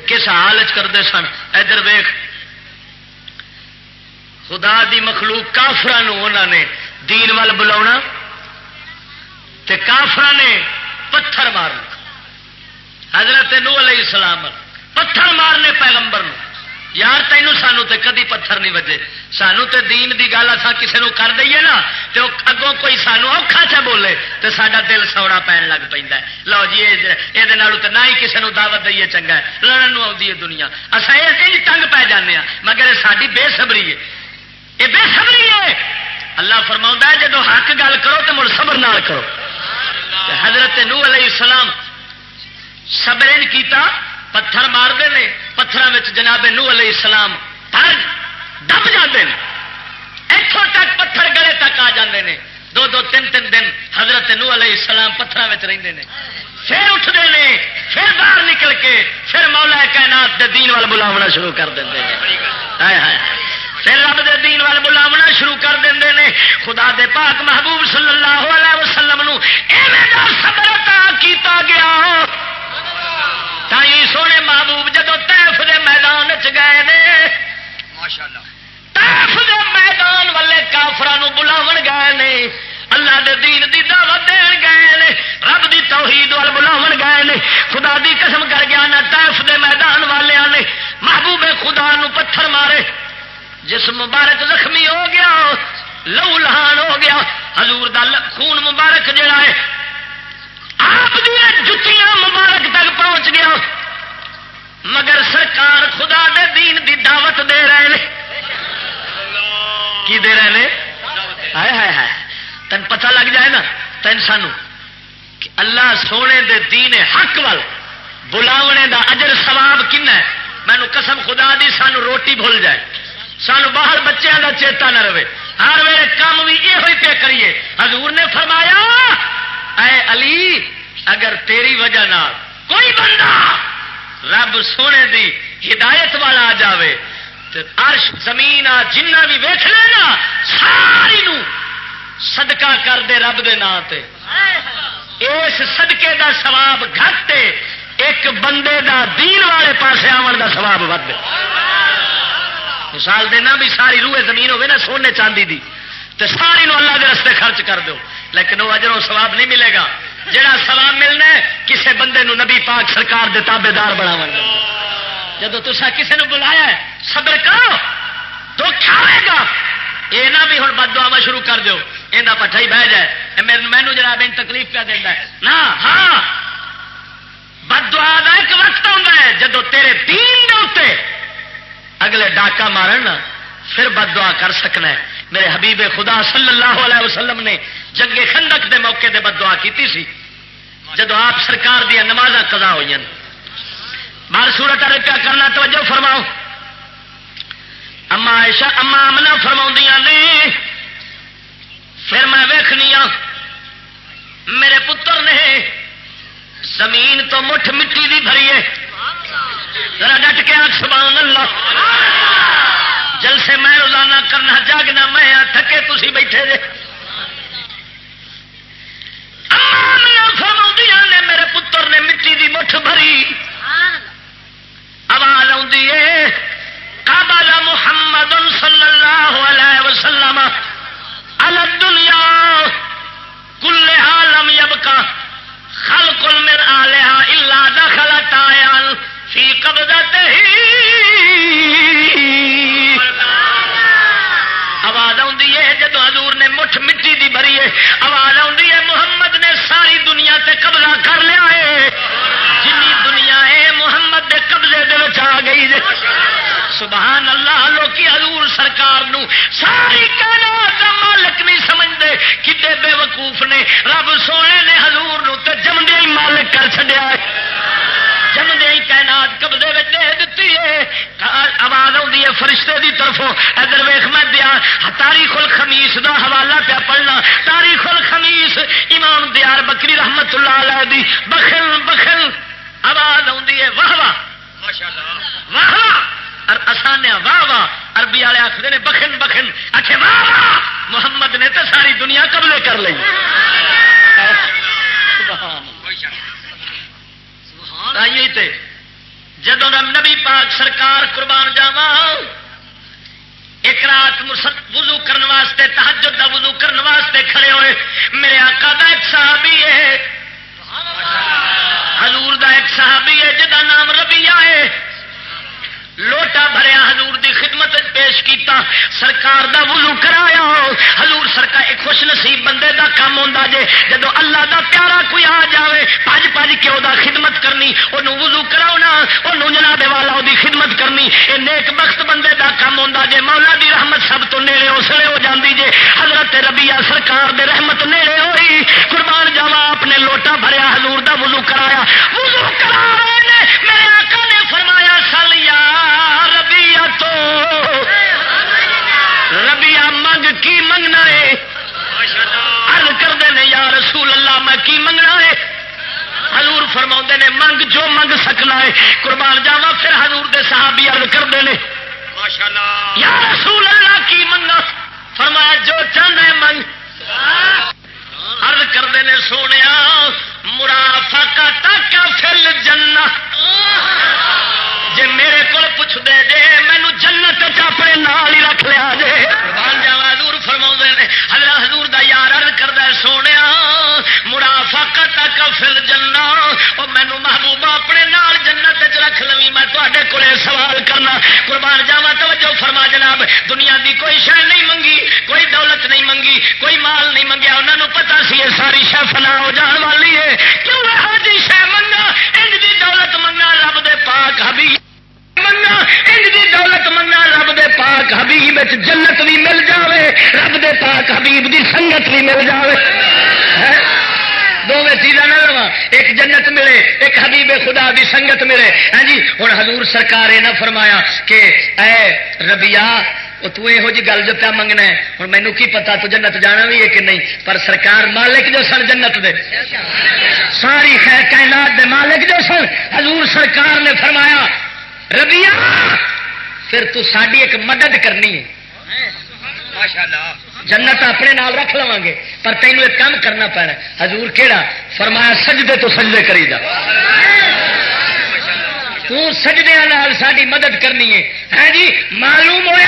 A: کس حال کرتے سن؟ ادھر ویخ خدا دی مخلوق کافران انہوں نے دین وال بلا کافر نے پتھر مارنا۔ حضرت نو علیہ السلام پتھر مارنے پیغمبر نو یار تینوں سانو تے کدی پتھر نہیں وجے۔ سانو تے دین دی گل اصا کسی نو کر دئیے نا تو اگوں کوئی سانو اوکھا چا بولے تو سڈا دل سوڑا پین لگ پہ لو جی یہ نہ ہی کسی نو دعوت دئیے چنگا ہے۔ لڑن آئی ہے دنیا۔ اصا یہ تنگ پی جانے ہاں۔ مگر ساری بے سبری ہے۔ یہ بے سبری ہے۔ اللہ فرما ہے جب حق گل کرو تو مڑ صبر نال کرو۔ حضرت نو علیہ السلام صبر کیتا۔ پتھر مارتے ہیں پتھر جناب نو علیہ السلام پر دب جاتے ہیں۔ اتوں تک پتھر گڑے تک آ جاتے ہیں۔ دو دو تین تین دن حضرت نو علیہ السلام پتھر رہتے ہیں۔ پھر اٹھتے ہیں، پھر باہر نکل کے، پھر مولا کائنات دے دین وال بلاونا شروع کر دیں پھر رب دے دین وال بلاونا شروع کر دیں نے خدا دے پاک محبوب صلی اللہ علیہ وسلم نو صبر عطا کیتا گیا۔ تھی سونے محبوب جدو تیف دے میدان چ گئے نے تیف دے میدان والے کافران بلاو گئے نے اللہ دے دین دی دعوت دین گئے نے رب دی توحید وال بلاو گئے نے خدا دی قسم کر گیا نہ تیف دے میدان والے نے محبوب خدا نو پتھر مارے۔ جس مبارک زخمی ہو گیا لو لہان ہو گیا حضور دا خون مبارک جڑا ہے آپ جتیاں مبارک تک پہنچ گیا مگر سرکار خدا دے دین دی دعوت دے رہے ہیں کی دے رہے ہیں تین پتہ لگ جائے نا تین سانو، کہ اللہ سونے دے دین حق وال بلاونے دا اجر سواب کن ہے۔ مینو قسم خدا دی، سانو روٹی بھول جائے۔ سانو باہر بچوں کا چیتا نہ رہے۔ ہر ویلے کام بھی یہ پہ کریے۔ حضور نے فرمایا اے علی، اگر تیری وجہ نہ کوئی بندہ رب سونے دی ہدایت والا آ جائے تو عرش، زمین جنہ بھی ویخ لینا ساری نو صدقہ کر دے رب دے نا تے۔ اس صدقے دا سواب گھٹ ایک بندے دا دین والے پاسے آن دا سواب ود مثال دینا بھی ساری روح زمین ہوگی نا، سونے چاندی دی۔ تو ساری نو اللہ دے رستے خرچ کر دو لیکن وہ اجر و سواب نہیں ملے گا۔ جڑا سواب ملنا ہے، کسے بندے نو نبی پاک سرکار دے تابے دار بنا جب تسا کسے نو بلایا ہے، صبر کرو تو کھاوے گا۔ یہ نہ بھی ہوں بد دعوا شروع کر دو یہ پٹھا ہی بہ جائے۔ مینو جناب ان تکلیف پہ دینا ہے۔ نہ ہاں۔ بد دعا کا ایک وقت آتا ہے، جدو تیرے تین دے اگلے ڈاکا مارن پھر بد دعا کر سکنا ہے۔ میرے حبیب خدا صلی اللہ علیہ وسلم نے جنگے خندق دے موقع دے بد دعا کی سی۔ جب آپ سرکار دیا نماز کدا ہوئی بار سورت ارے کرنا توجہ فرماؤ۔ اما ایشا اما امنا فرما نے، پھر میں ویخنی ہاں۔ میرے پتر نے، زمین تو مٹھ مٹی دی بھری ہے۔ ذرا ڈٹ کے آخ سبحان اللہ۔ جلسے میں روزانہ کرنا جاگنا، میں آ تھکے تھی بیٹھے جے فرما نے، میرے پتر نے مٹی دی مٹھ بھری۔ آواز آئی کابال محمد صلی اللہ علیہ وسلم۔ الدنیا، کل عالم یب کا خل کل میرا لیا الا دخلت آیان فی قبضت ہی آواز آئی ہے جدو حضور نے مٹھ مٹی دی بھری ہے، آواز آئی ہے، محمد نے ساری دنیا تے قبضہ کر لیا ہے۔ جن دنیا ہے، محمد کے قبضے دے آ گئی دے سبحان اللہ، لوکی حضور سرکار نو ساری کائنات دا مالک نہیں سمجھتے کتنے بے وقوف نے، رب سونے نے حضور نو تے جمدے مالک کر چڑیا ہے۔ جمدے ہی کائنات قبضے میں دے دیتی ہے۔ آواز آئی ہے فرشتے دی طرفوں۔ ادھر ویخ میں دیا تاریخ الخمیس دا حوالہ پیا پڑھنا۔ تاریخ الخمیس امام دیار بکری رحمت اللہ علیہ دی۔ بخل بخل۔ آواز آئی ہے واہ واہ۔ واہ واہ۔ آسانیا واہ واہ۔ اربی والے آخر نے بخن بخن اچھے واہ واہ۔ محمد نے تو ساری دنیا قبلے کر لی جدو نبی پاک سرکار قربان جاوا ایک رات وضو کرنے واسطے تحجد دا وضو کرنے واسطے کھڑے ہوئے میرے آقا دا ایک صحابی ہے۔ حضور دا ایک صحابی ہے جدا نام ربی ہے۔ لوٹا بھریا حضور دی خدمت پیش کیتا، سرکار دا وضو کرایا، حضور سرکار ایک خوش نصیب بندے دا کام ہوتا جے، جدو اللہ دا پیارا کوئی آ جائے پج پج کے وہ خدمت کرنی وہ وضو کراؤنا وہ جناب والا وہ خدمت کرنی یہ نیک بخت بندے دا کام ہوتا جے، مولا دی رحمت سب تو نیڑے اسلے ہو جاندی جے، حضرت ربیا سرکار دے رحمت نیڑے ہوئی، قربان جاوا اپنے لوٹا بھریا، حضور دا وضو کرایا، وضو کرا میرے آقا نے فرمایا سل یار تو ربیا منگ کی منگنا ہے؟ ارد کرتے ہیں یا رسول اللہ میں کی منگنا ہے؟ حضور فرما نے منگ جو منگ سکنا ہے قربان جاوا پھر حضور دے صحابی ارد کرتے ہیں یا رسول اللہ کی منگا؟ فرمایا جو چاہنا ہے منگ۔ ارد کرتے ہیں سونے مرافا کا ٹاکا فل جنا جی میرے کو پوچھ دے جے مینو جنت اپنے نال ہی رکھ لیا جے۔ جا حضور فرما نے۔ حضرت حضور دا یار ارد کرتا سونے مرافا تک فل جنا وہ مینو محبوبہ اپنے نال جنت چ رکھ لوی، میں تے کو سوال کرنا۔ قربان جاوا توجہ فرما جناب، دنیا دی کوئی شہ نہیں منگی، کوئی دولت نہیں منگی، کوئی مال نہیں منگیا۔ انہوں نے پتا سی یہ ساری شہ فنا ہو جان والی ہے۔ کیوں یہ شہ منگا انج دی دولت منگا رب دے پاک حبیب۔ منگا انج دی دولت منگا رب دے پاک حبیب جنت بھی مل جاوے، رب دے پاک حبیب دی سنگت بھی مل جاوے۔ دونوں چیزاں نہ لوا ایک جنت ملے، ایک حبیب خدا دی سنگت ملے۔ ہاں جی ہوں حضور سرکار یہ نہ فرمایا کہ اے ربیہ ربیا تو یہو جی گل جو پیا منگنا ہے ہوں مینو کی پتا تو جنت جانا بھی ہے کہ نہیں پر سرکار مالک جو سن جنت دے ساری خیر کائنات دے مالک جو سن حضور سرکار نے فرمایا ربیا پھر تو ساری ایک مدد کرنی ہے جنت اپنے نال رکھ لوا گے پر تینوں ایک کام کرنا پینا حضور کہڑا فرمایا سجدے تو سجدے کری جا تجدیا ساری مدد کرنی ہے۔ ہاں جی معلوم ہوا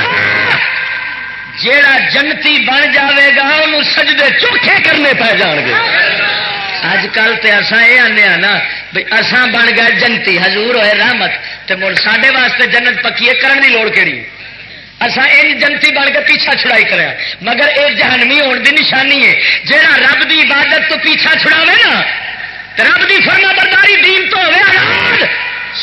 A: جیڑا جنتی بن جاوے گا انہوں سجدے چوکھے کرنے پی جان گے۔ اج کل تو اصا یہ آنے نا بھائی اسان بن گئے جنتی۔ حضور ہوئے رحمت تو مڑ سڈے واسطے جنت پکیے کرن کی لوڑ کہڑی اصا جنتی بن کے پیچھا چھڑائی کرا مگر یہ جہنمی ہونے کی نشانی ہے۔ جہاں رب کی عبادت تو پیچھا چھڑاوے نا رب کی فرما برداری دین تو ہوئے آزاد۔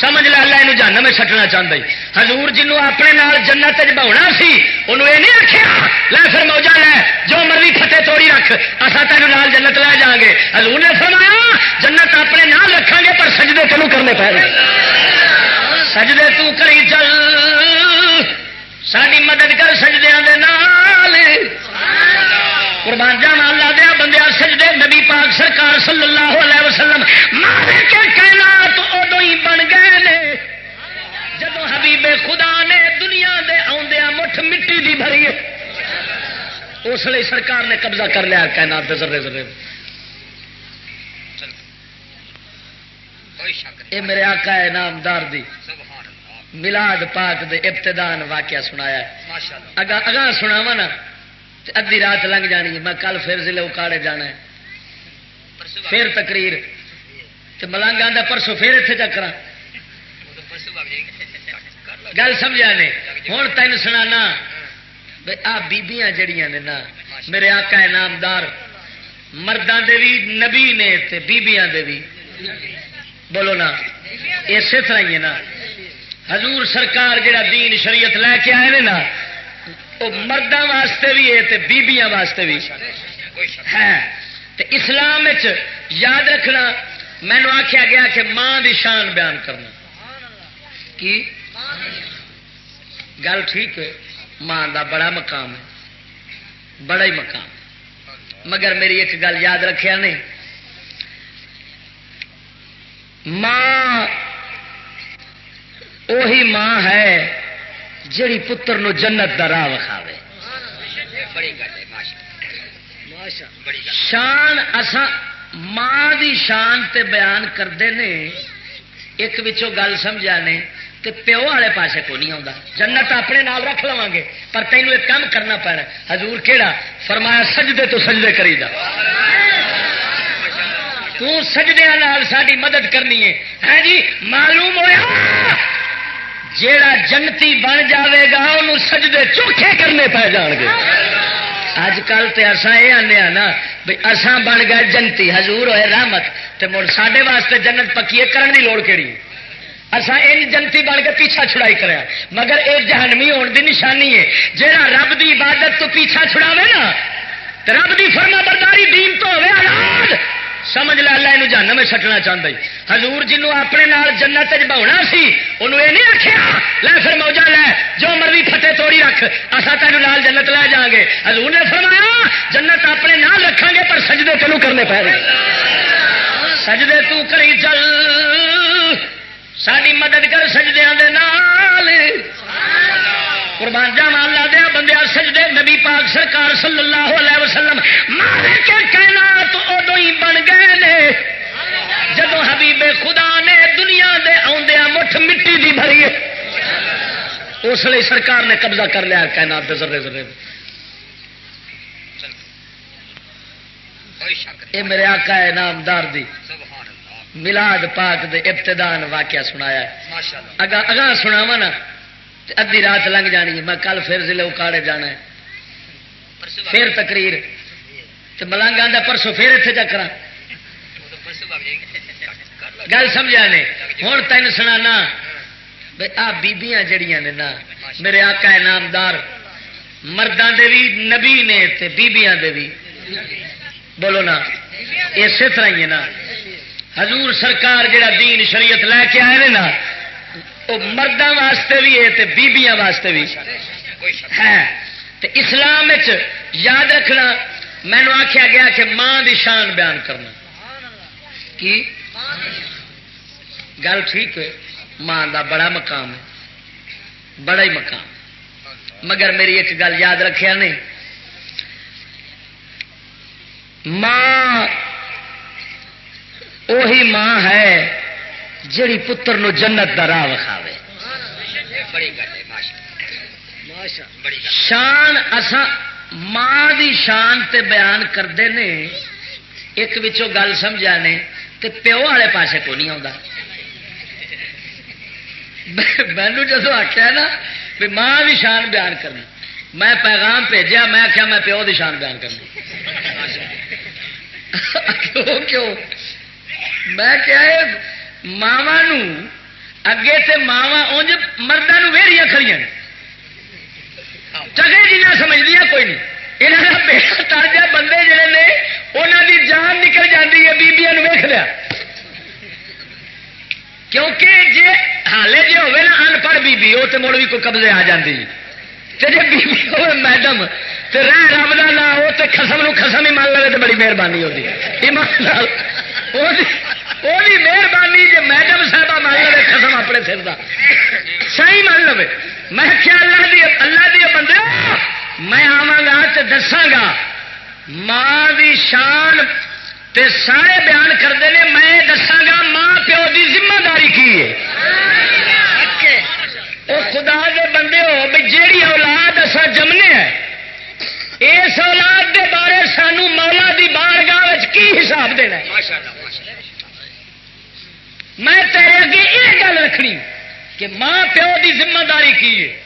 A: سمجھ لا اللہ یہ جانا میں سٹنا چاہتا حضور جنوں اپنے نال جنت بہنا سی، انہوں یہ نہیں رکھا لے پھر موجہ لے، جو مرضی فتح توڑی رکھ اصا تین نال جنت لے جا گے حضور نے فرمایا، جنت اپنے نال رکھا گے، پر سجدے تینوں کرنے پہ سجدے تو کری چل ساری مدد کر سجدیا قربان جانا اللہ دیا بندیا سجدے نبی پاک سرکار صلی اللہ علیہ وسلم مارے کے کہنا تو ادو ہی بن گئے نے۔ جب حبیب خدا نے دنیا دے آدھا مٹھ مٹی دی بھری اس لیے سرکار نے قبضہ کر لیا کہنا ذرے ذرے۔ یہ میرے آقا ہے نامدار دی ملاد پاک دے ابتدان واقعہ سنایا اگا اگاں سناوا نا۔ ادھی رات لنگ جانی ہے، میں کل پھر ضلع اکاڑے جانا ہے۔ پھر تقریر۔ ملنگ آتا پرسوں پھر اتنے چکر گل سمجھا نے؟ ہوں تین سنا آ بیبیاں جڑیاں نے نا، میرے آقا ہے نامدار۔ مردوں دے بھی نبی نے بیبیاں دے بھی بولو نا، اسی طرح ہی ہے نا۔ حضور سرکار جڑا دین شریعت لے کے آئے نا وہ مردوں واسطے بھی ہے تے بیبیاں واسطے بھی ہے۔ تے اسلام یاد رکھنا مینو آخیا گیا کہ ماں دی شان بیان کرنا۔ کی؟ گل ٹھیک ہے، ماں دا بڑا مقام ہے۔ بڑا ہی مقام مگر میری ایک گل یاد رکھیا نہیں۔ ماں وہی ماں ہے جڑی پتر نو جنت دا راہ وکھاوے۔ شان اسا ماں دی شان تے بیان کرتے ہیں ایک وچوں گل سمجھا نے تے پیو والے پاسے کو نہیں آتا جنت اپنے نال رکھ لوا گے پر تینوں ایک کام کرنا پینا۔ حضور کیڑا؟ فرمایا سجدے تو سجدے کری جا تو سجدیا نال ساری مدد کرنی ہے۔ ہاں جی معلوم ہوا جیڑا جنتی بن جاوے گا انہوں سجدے چوکھے کرنے پی جان گے۔ اج کل تو اصا یہ آنے نا بھائی اسان بن گئے جنتی، حضور ہوئے رحمت، تے مڑ سڈے واسطے جنت پکی کرن دی لوڑ کہڑی اسان ان جنتی بن کے پیچھا چھڑائی کرا مگر یہ جہنمی ہونے دی نشانی ہے جہاں رب دی عبادت تو پیچھا چھڑاوے نا رب دی فرما برداری دین تو ہوئے آزاد۔ سمجھ لا اللہ یہ جہنم میں سٹنا چاہتا ہی حضور جنوں اپنے نال جنت بہنا سی انہوں یہ نہیں رکھا لے پھر موجہ لے، جو مرضی فتح توڑی رکھ۔ اصا تین لال جنت لے جا گے حضور نے فرمایا، جنت اپنے نال رکھا گے، پر سجدے تینوں کرنے پہ سجدے تو کری چل۔ ساری مدد کر سجدیا قربان جاوا اللہ دیا بندیا سجدے نبی پاک سرکار صلی اللہ علیہ وسلم مارے کے کہنا تو ادو ہی بن گئے نے۔ جب حبیب خدا نے دنیا دے آدھا مٹھ مٹی دی بھری اس لیے سرکار نے قبضہ کر لیا کہنا ذرے ذرے۔ یہ میرے آقا ہے نامدار دی۔ ملاد پاک دے ابتدان واقعہ سنایا اگا اگاں سناوا نا۔ ادی رات لنگ جانی ہے، میں کل پھر ضلع اکاڑے جانا ہے۔ پھر تقریر۔ ملنگ آتا پرسوں پھر اتنے چکر گل سمجھا نے؟ ہوں تین سنا آ بیبیاں جڑیاں نے نا، میرے آقا ہے نامدار۔ مردوں دے بھی نبی نے تے بیبیاں دے بھی بولو نا، اسی طرح ہی ہے نا۔ حضور سرکار جڑا دین شریعت لے کے آئے نا وہ مردوں واسطے بھی ہے تے بیبیاں واسطے بھی ہے۔ تے اسلام یاد رکھنا مینو آخیا گیا کہ ماں دی شان بیان کرنا۔ کی؟ گل ٹھیک ہے ماں دا بڑا مقام ہے۔ بڑا ہی مقام۔ مگر میری ایک گل یاد رکھیا نہیں۔ ماں وہی ماں ہے جڑی پتر نو جنت دا راہ وکھاوے۔ شان اسا ماں دی شان تے بیان کرتے ہیں ایک وچوں گل سمجھا نے، تے پیو والے پاسے کو نہیں آتا مینو جدو آخیا نا بھی ماں بھی شان بیان کرنی، میں پیغام بھیجا میں آخیا میں پیو دی شان بیان کرنی۔ کیوں کیوں؟ میں کیا ماوا اگے تے ماوا انج مردوں ویڑیاں کھڑی چگے جی سمجھدیا کوئی نہیں۔ یہاں کا بیٹا تازہ بندے جڑے نے انہوں دی جان نکل جاتی ہے بیبیا ویخ لیا۔ کیونکہ جی حالے جی ہوے نا ان پڑھ بیبی وہ تو مڑ بھی کوئی قبضے آ جاتی جی بیبی ہو میڈم تو رہ رب کا نا وہ تو خسم نو خسم ہی مان لے تو بڑی مہربانی ہوتی ایمان وہی مہربانی جی میڈم صاحب مان لے خسم اپنے سر کا صحیح مان لو میں کیا اللہ دی اللہ دی بندے، میں آوا گا تو دساگا ماں دی شان تے سارے بیان کرتے ہیں میں دساگا ماں پیو دی ذمہ داری کی ہے۔ وہ خدا دے بندے ہو، بھی جیڑی اولاد اصا جمنے ہیں، اس اولاد دے بارے سانو مولا دی بارگاہ کی حساب دینا میں تیرے اگے یہ گل رکھنی کہ ماں پیو دی ذمہ داری کی ہے؟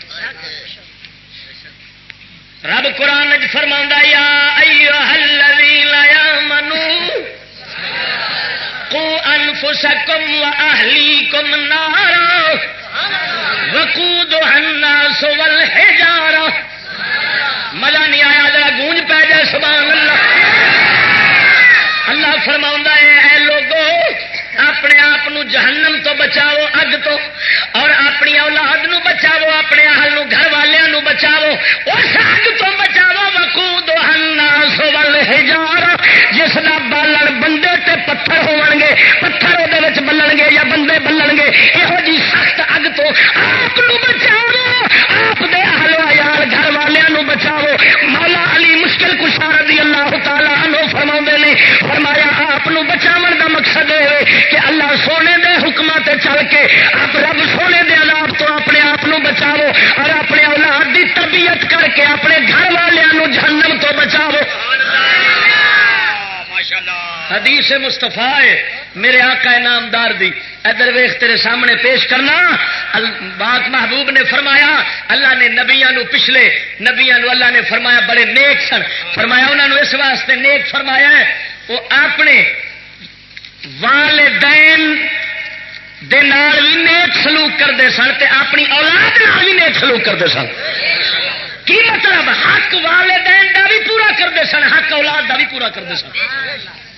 A: رب قرآن فرما یا منو کو انفسکم و اہلیکم نارا وقود الناس والحجارہ۔ مزہ نہیں آیا، ذرا گونج پی جائے، سبحان اللہ۔ اللہ فرما ہے، اے لوگو اپنے آپ جہنم تو بچاؤ، اگ تو، اور اپنی اولاد نو بچاؤ، اپنے اہل نو، گھر والوں بچاؤ۔ اس اگ تو بچاؤ وقو دو سو ہزار جس کا بالن بندے تے پتھر ہو گے پتھر وہ بلن گے یا بندے بلن گے یہو جی سخت اگ تو آپ بچاؤ، آپ دے اہل عیال، گھر والوں بچاؤ۔ مولا علی مشکل کشا رضی اللہ تعالیٰ فرما نے، فرمایا آپ بچاؤ کا مقصد ہے کہ اللہ سونے دے حکمات چل کے آپ رب سونے دے عذاب تو اپنے آپ بچاؤ اور اپنے اولاد دی طبیعت کر کے اپنے گھر والوں جہنم تو بچاؤ حدیث مستفا ہے، میرے آقا انعامدار دی۔ ادھر ویخ تیرے سامنے پیش کرنا۔ بات محبوب نے فرمایا، اللہ نے نبیا پچھلے نبیا اللہ نے فرمایا بڑے نیک سن۔ فرمایا انہوں نے اس واسطے نیک فرمایا ہے وہ اپنے والدین دے نال بھی نیک سلوک کرتے سن تے اپنی اولاد نال بھی نیک سلوک کرتے سن۔ کی مطلب؟ حق والدین دا بھی پورا کرتے سن، حق اولاد دا بھی پورا کرتے سن۔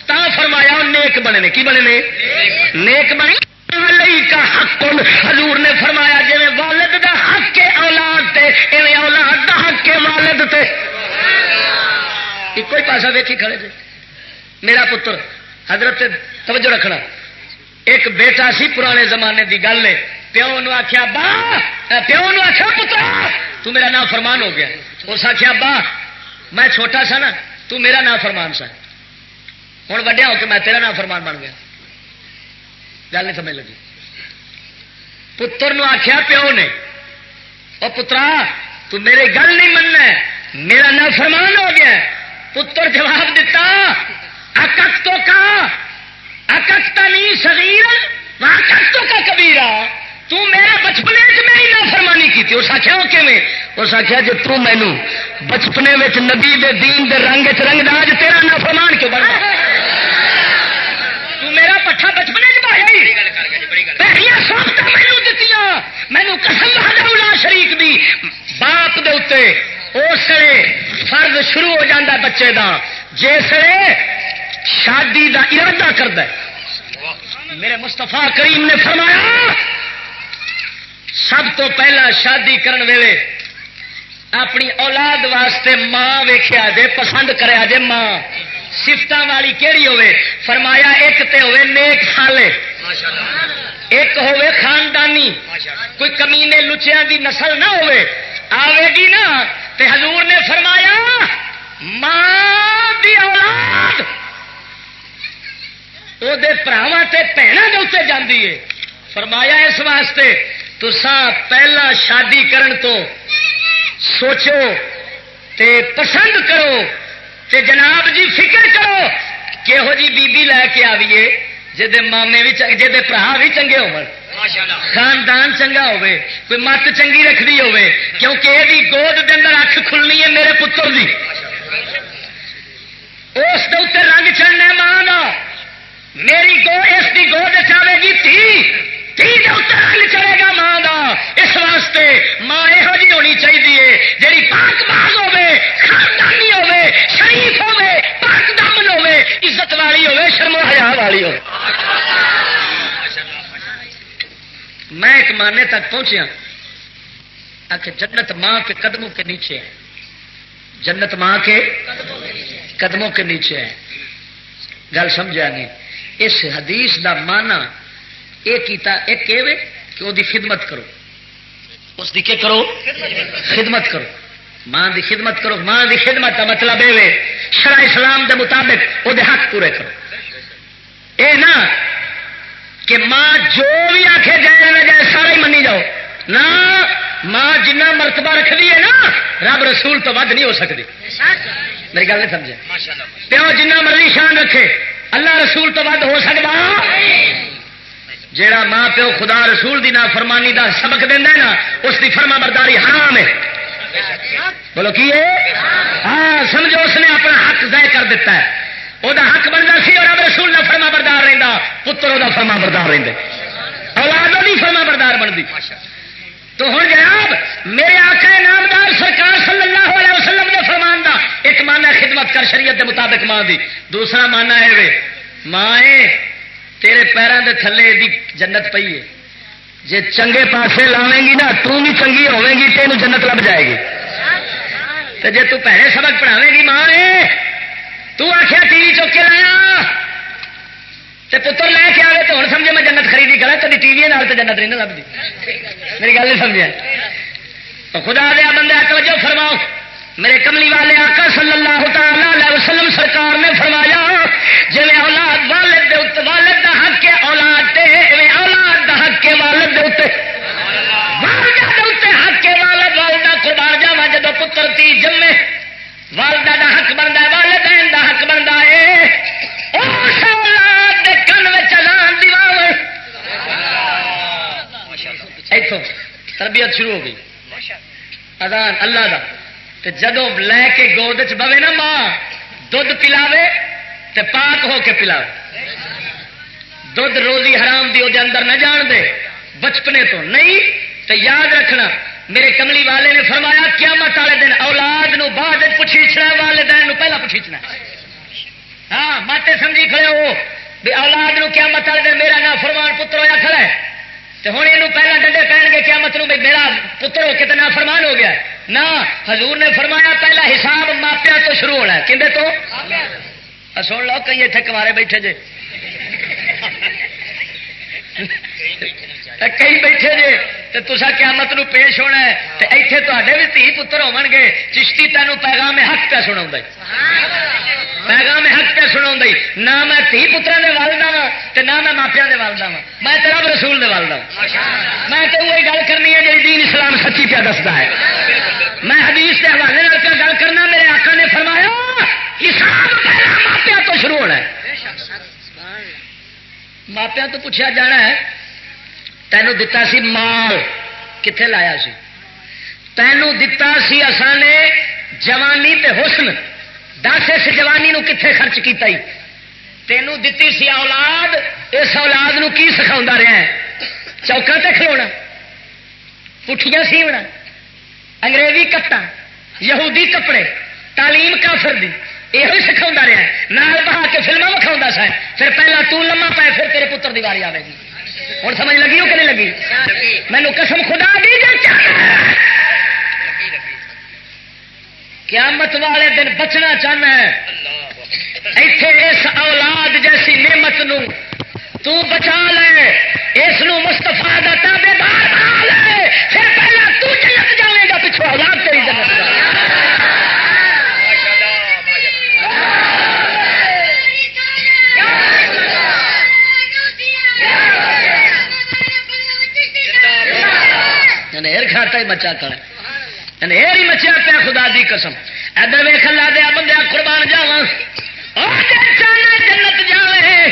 A: تا فرمایا نیک بنے نے۔ کی بنے نے؟ نیک بنے۔ کا حق۔ حضور نے فرمایا جی والد دا حق کے اولاد تے، ایویں اولاد دا حق کے والد تے۔ ایک پاسا ویکھی کھڑے جی میرا پتر، حضرت توجہ رکھنا۔ ایک بیٹا سی پرانے زمانے دی گل ہے۔ پیو نو آخیا با، پیو نو آخیا پترا تو میرا نام فرمان ہو گیا۔ اس آخیا با، میں چھوٹا سا نا، تو میرا نام فرمان سا۔ ہوں وڈیا ہو کے میں تیرا نام فرمان بن گیا۔ گل نہیں سمجھ لگی۔ پتر نو آخیا پیو نے اور پترا، تو میرے گل نہیں مننا میرا نام فرمان ہو گیا پتر جواب دیتا اکتوں کا اکتا نہیں شریر اکتوں کا کبیرا تو میرا بچپنے میں ہی نہ فرمانی کی تھی۔ اس آخیا کہ میں؟ اس آخیا جی تو مینو بچپنے میں نبی دے دین دے رنگ چ رنگ داج تیرا نہ فرمان کیوں بنا تو میرا پٹھا بچپنے چ پہلے سوچتا مینو دیتی مینو قسم شریف دی۔ باپ دے اتنے اس فرض شروع ہو جاتا بچے دا۔ جس شادی دا ارادہ کرتا میرے مستفا کریم نے فرمایا، سب تو پہلا شادی کرن ویلے اپنی اولاد واسطے ماں ویخیا جے، پسند کریا جے ماں۔ سفت والی کہڑی ہوے فرمایا، ایک تے ہوے نیک سالے۔ ایک ہوے خاندانی۔ کوئی کمینے لچیا دی نسل نہ ہوے آوے گی نا؟ تے حضور نے فرمایا ماں دی اولاد! وہ براوا بھنوں کے اتنے ہے فرمایا اس واسطے تو پہلا شادی کرن تو سوچو تے پسند کرو تے جناب جی فکر کرو کہہو جی بی لے کے آئیے جی مامے بھی جی برا بھی چنگے ہو خاندان چنگا ہوے کوئی مت چنگی رکھنی ہوے کیونکہ یہ گود اندر اکھ کھلنی ہے میرے پتر کی اس رنگ چڑھنا ماں کا میری گو اس کی گود چاہے گی تھی۔ تھی رنگ چڑھے گا ماں کا اس واسطے ماں یہو جی ہونی چاہیے جی پاک باغ ہوے خاندانی ہوے شریف ہوے پاک دمن ہوے عزت والی ہوے شرم حیا والی ہو میں ایک مانے تک پہنچیا آ کہ جنت ماں کے قدموں کے نیچے ہے۔ جنت ماں کے قدموں کے نیچے ہے گل سمجھا نہیں۔ اس حدیث دا مانا یہ کیتا ایک کہ وہ خدمت کرو۔ اس دی کرو؟ خدمت کرو۔ ماں دی خدمت کرو۔ ماں دی خدمت کا مطلب یہ شرع اسلام دے مطابق وہ حق پورے کرو۔ اے نا کہ ماں جو بھی آخے جائے نہ جائے، سارا ہی منی جاؤ۔ نہ ماں جنہ مرتبہ رکھتی ہے نا رب رسول تو ود نہیں ہو سکتی۔ میری گل نہیں سمجھے۔ پیو جنہ مرضی شان رکھے، اللہ رسول تو ود ہو سکتا۔ جیڑا ماں پیو خدا رسول دی نا فرمانی دا سبق دینا نا، اس دی فرما برداری حرام ہے۔ بولو کی ہاں سمجھو اس نے اپنا حق ضائع کر دیتا ہے۔ وہ حق بنتا سی اور رب رسول کا فرما بردار رہتا پتر وہ فرما بردار رہتے اولاد بھی فرما بردار بنتی تو ہوں جناب، میرے آخر نامدار سرکار صلی اللہ علیہ وسلم نے ایک مانا خدمت کر شریعت کے مطابق ماں دی۔ دوسرا مانا ہے وے ماں تیرے پیروں کے تھلے دی جنت پئی ہے۔ جی چنگے پاسے لاویں گی نا، تو بھی چنگی ہوے گی تینوں جنت لب جائے گی۔ تو جی تیرے سبق پڑھاوے گی ماں تو آخیا ٹی وی چوک کے لایا۔ تے پتر لے کے آئے تو ہوں سمجھے میں جنت خریدی کرا کبھی ٹی وی تو جنت نہیں لگتی میری گل نہیں سمجھا تو خدا دیا بندے توجہ فرماؤ۔ میرے کملی والے آقا صلی اللہ تعالی وسلم سرکار نے فرمایا جی اولاد والد دے والد دا حق کے اولاد تے اولاد دا حق کے والد دے والدہ حق کے والد والدہ قربان جاوا جب پتر تی جمے۔ والدہ دا حق بنتا والدین دا حق بنتا ہے۔ چلان دیوا اتوں تربیت شروع ہو گئی۔ ادان اللہ دا۔ تے جدو لے کے گود چ بوے نا ماں دھد پلاوے تے پاک ہو کے پلاوے۔ دھد روزی حرام دی اندر نہ جان دے۔ بچپنے تو نہیں، تے یاد رکھنا، میرے کملی والے نے فرمایا، قیامت والے دن اولاد نو بعد پوچھنا والدین نو پہلا پوچھنا ہاں ماتے سمجھی کھڑے ہو۔ بھی اولاد نو قیامت والے دن میرا نام فرمان پتر ہوا کھڑا ہے۔ تو ہوں یہ پہلے ڈنڈے پہن گے قیامت نو بھائی میرا پتر ہو کے تو نام فرمان ہو گیا۔ نہ حضور نے فرمایا پہلا حساب ماپیا تو شروع ہونا ہے۔ کھے تو؟ سن لو کئی اتنے کمارے بیٹھے جے۔ کئی بیٹھے جے تو تصا قیامت نو پیش ہونا ہے تو اتنے تے بھی تھی پتر ہو گے چشتی تینوں پیغام حق پہ سنا پیغام حق پہ سنا نہ میں تھی پترا کے والدہ وا تو نہ میں ماپیا کے والدہ وا میں تیرا رسول دے والدہ میں تو وہی گل کرنی ہے جی دین اسلام سچی پہ دستا ہے۔ میں حدیث کے حوالے پہ گل کرنا میرے آقا نے فرمایا حساب پہلا ماپیا تو شروع ہونا ہے۔ ماپیا تو پوچھا جانا ہے تینوں دتا سی مال کتنے لایا سی تینوں دتا سی نے جوانی تے حسن دس اس جوانی نو کتنے خرچ کیتا ہی تینوں دتی سی اولاد اس اولاد نو کی سکھا رہا ہے چوکا تے کھلونا پٹھیاں سیونا انگریزی کٹا یہودی کپڑے تعلیم کافر دی یہ سکھا رہا ہے۔ نال بہا کے فلما وکھاؤں سا پھر پہلا تو لما پائے پھر تیرے پتر دی واری آئے گی۔ ہوں سمجھ لگی ہو کہ نہیں لگی؟ مینو قسم خدا دی قیامت والے دن بچنا چاہنا ہے۔ اس اولاد جیسی نعمت نو تو بچا لے۔ اس مستفا کا تابے دار پھر پہلا تو جنت جائے گا، پچھو اولاد تیری جنت۔ کھاتا ہی مچا کر۔ ہی مچیا پیا خدا دی قسم۔ ادھر ویخ لا دیا بندہ قربان جاوا جنت جائے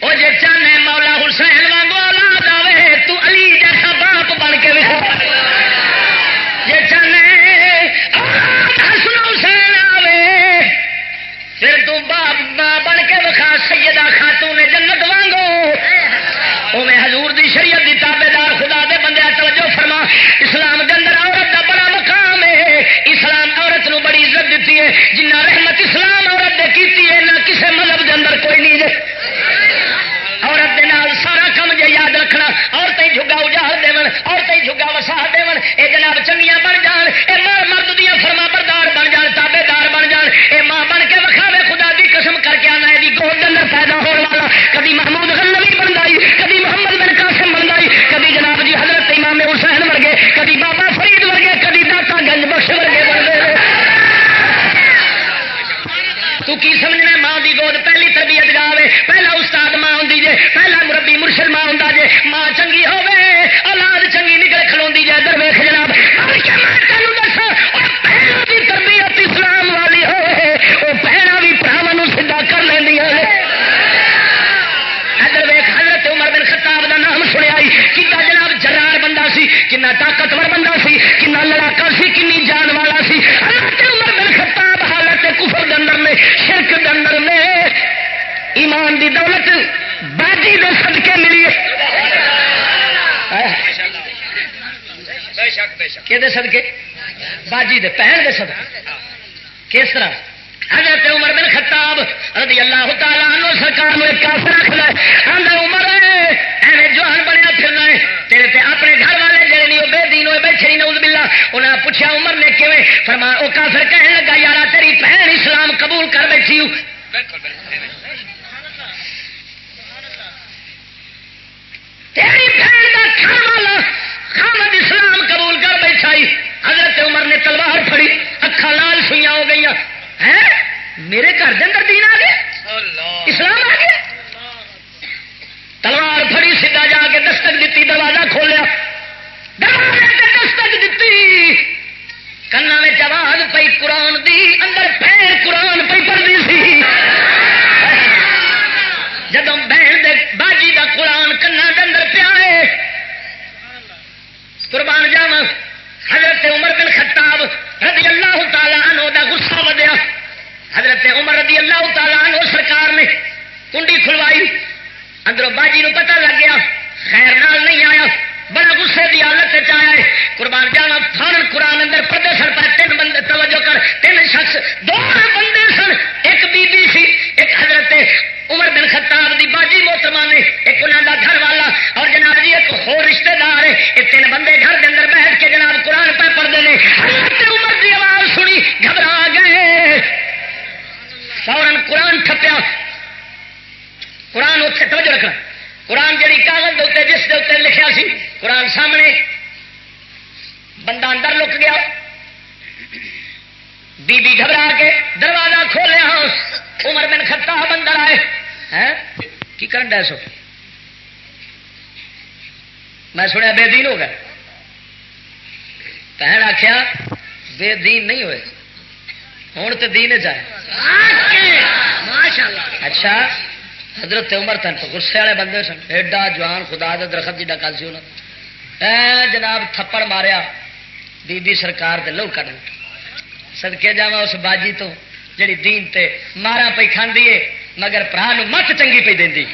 A: وہ جی چاہے مولا حسین وانگو اولاد آئے تو علی جیسا باپ بن کے جی چاہے حسن حسین آئے پھر تو باپ بن کے وکھا، سیدہ خاتون جنت وانگو۔ میں حضور دی شریعت دی تابے دار خدا دے بندے توجہ فرما اسلام دے اندر عورت دا بڑا مقام ہے۔ اسلام عورت نو بڑی عزت دیتی ہے۔ جنہ رحمت اسلام عورت دے کیتی ہے، نہ کسے مذہب دے اندر کوئی نہیں دے عورت دے نال سارا کم جے یاد رکھنا، عورتیں جھگا اجاڑ دیون، عورتیں جھگا وسا دیون، اے جناب چنگیاں بن جان، اے مرد دیاں فرما بردار بن جان، تابے دار بن جان، اے ماں بن کے وکھاوے خدا دی قسم کر کے آنا ہے گود اندر پیدا ہونے والا کدی محمود غلوی بن گئی کدی محمد بن قاسم بن گئی کدی جناب جی حضرت امام حسین ورگے، کدی بابا فرید ورگے، کدی داتا گنج بخش ورگے بنتے تو کی سمجھنا ماں دی گود پہلی تربیت جاوے پہلا استاد ماں ہوں جے، پہلا مربی مرشد ماں ہوں جے۔ ماں چنگی ہوے اولاد چنگی نکل کھلو جے در ویخ جناب کنا طاقتور بندہ سی کنا لڑاکا سی کنی جان والا سی عمر بن خطاب حالت کفر دندر میں شرک دندر میں ایمان دی دولت باجی دے صدقے ملی کہ صدقے باجی دے پہن دے صدقے کس طرح حضرت عمر بن خطاب رضی اللہ تعالیٰ عنہ سرکار نے کافر رکھ لے عمر ایویں جوان بنیا پھرنا ہے تیرے تے اپنے گھر والے جڑے نہیں بے دین ہوئے بیٹھے نہیں نعوذ باللہ انہوں نے پوچھا عمر نے کیویں؟ فرما وہ کافر کہنے لگا یارا تیری بہن اسلام قبول کر بیٹھی ہوں. تیری بہن کا گھر والا خامد اسلام قبول کر بیٹھا حضرت عمر نے تلوار پھڑی اکھا لال سوئیاں ہو گئی میرے گھر اندر دین آ گیا؟ اسلام آ گیا؟ تلوار پھڑی سیدھا جا کے دستک دیتی، دروازہ کھولیا۔ دروازے دستک دیتی۔ کنا میں آواز پی قرآن دی، اندر پھر قرآن پی پڑتی سی۔ جب بہن دے باجی دا قرآن کنا دے اندر پیا قربان جاوا حضرت عمر بن خطاب رضی اللہ تعالیٰ عنہ دا غصہ ودیا۔ حضرت عمر رضی اللہ تعالیٰ عنہ سرکار نے کنڈی کھلوائی۔ اندروں باجی نو پتہ لگ گیا، خیر نال نہیں آیا بڑا غصے کی حالت آیا قربان جانا فارن قرآن اندر پردے سن پہ تین بندے توجہ کر، تین شخص، دو بندے سن۔ ایک بی بی سی، ایک حضرت عمر بن خطاب دی باجی محترمہ نے، ایک انہوں دا گھر والا۔ اور جناب جی ایک ہو رشتے دار ہے۔ یہ تین بندے گھر کے اندر بیٹھ کے جناب قرآن پہ پڑھتے ہیں۔ حضرت عمر دی آواز سنی، گھبرا گئے۔ فورن قرآن ٹھپیا۔ قرآن اتنے توجہ رکھنا۔ قرآن جڑی کاغذ دے جس دے اتنے لکھا سی قرآن سامنے۔ بندہ اندر لک گیا۔ بی بی گھبرا کے دروازہ کھولیا عمر بن خطاب اندر آئے۔ کی کرن ڈے سو؟ میں سنیا بے دین ہو گیا۔ بہن آخیا بے دین نہیں ہوئے۔ ہوں تو دین چاہے اچھا۔ حضرت عمر تن تو غصے والے بندے سن۔ ایڈا جوان خدا دے درخت جی کل سی اے جناب تھپڑ ماریا۔ بی بی سرکار دے لو کر سدکے جا اس باجی تو جڑی دین تے مارا پی کھاندی ہے مگر برا مت چنگی پی دینی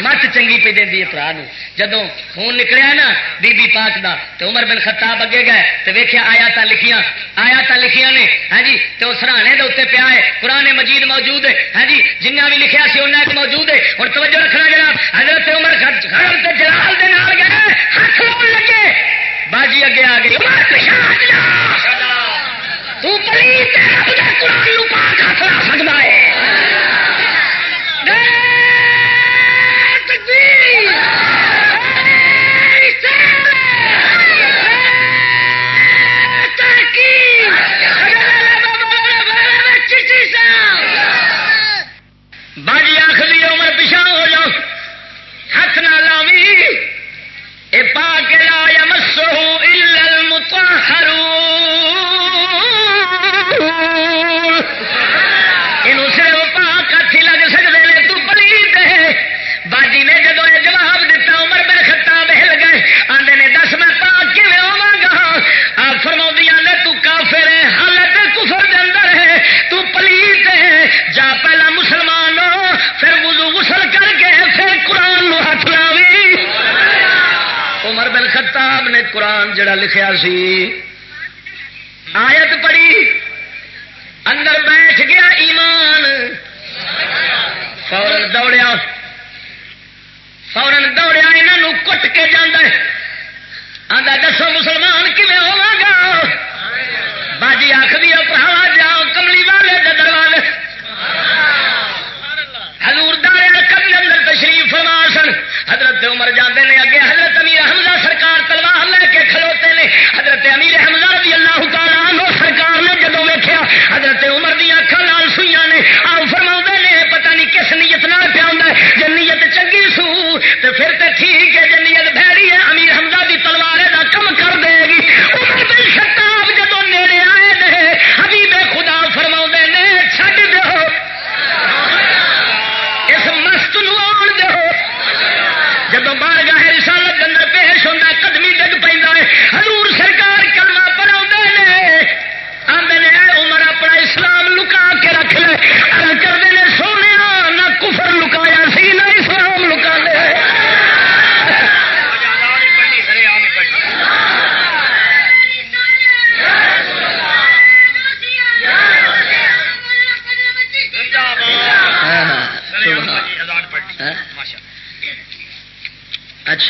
A: مت چنگی پی دینی ہے برا جدو خون نکلیا نا بی بی پاک دا تو عمر بن خطاب اگے گئے تو ویکیا آیا تا لکھیاں آیا تا لکھیاں نے ہاں جی تو سرانے دے اتنے پیا ہے پرانے مجید موجود ہے ہاں جی جنہ بھی لکھیا سی انہیں موجود ہے اور توجہ رکھنا جناب حضرت عمر تے جلال دے نال گئے ہاتھ لگے باجی اگے آ گئی تو پلیت قرآن پاک ہاتھ لا سکتا ہے۔ قرآن جڑا لکھیا سی۔ آیت پڑھی۔ اندر بیٹھ گیا ایمان۔ فورن دوڑیا۔ فورن دوڑیا یہاں کٹ کے جانا آدھا دسو مسلمان کھے ہوا گا؟ باجی آخری پڑھاوا جاؤ کملی والے دروازے حضور دارے کبھی اندر تشریف فرما سن حضرت عمر جاندے نے اگے حضرت امیر حمزہ سرکار تلوار لے کے کھلوتے نے۔ حضرت امیر حمزہ رضی اللہ تعالیٰ عنہ سرکار نے جدو ویکیا حضرت عمر دیا اکھان لال سوئیاں نے۔ آؤ فرما نے پتہ نہیں کس نیت نال پیا جی نیت چنگی سو تو پھر تو ٹھیک ہے جی نیت بھڑی ہے، امیر حمزہ دی تلوار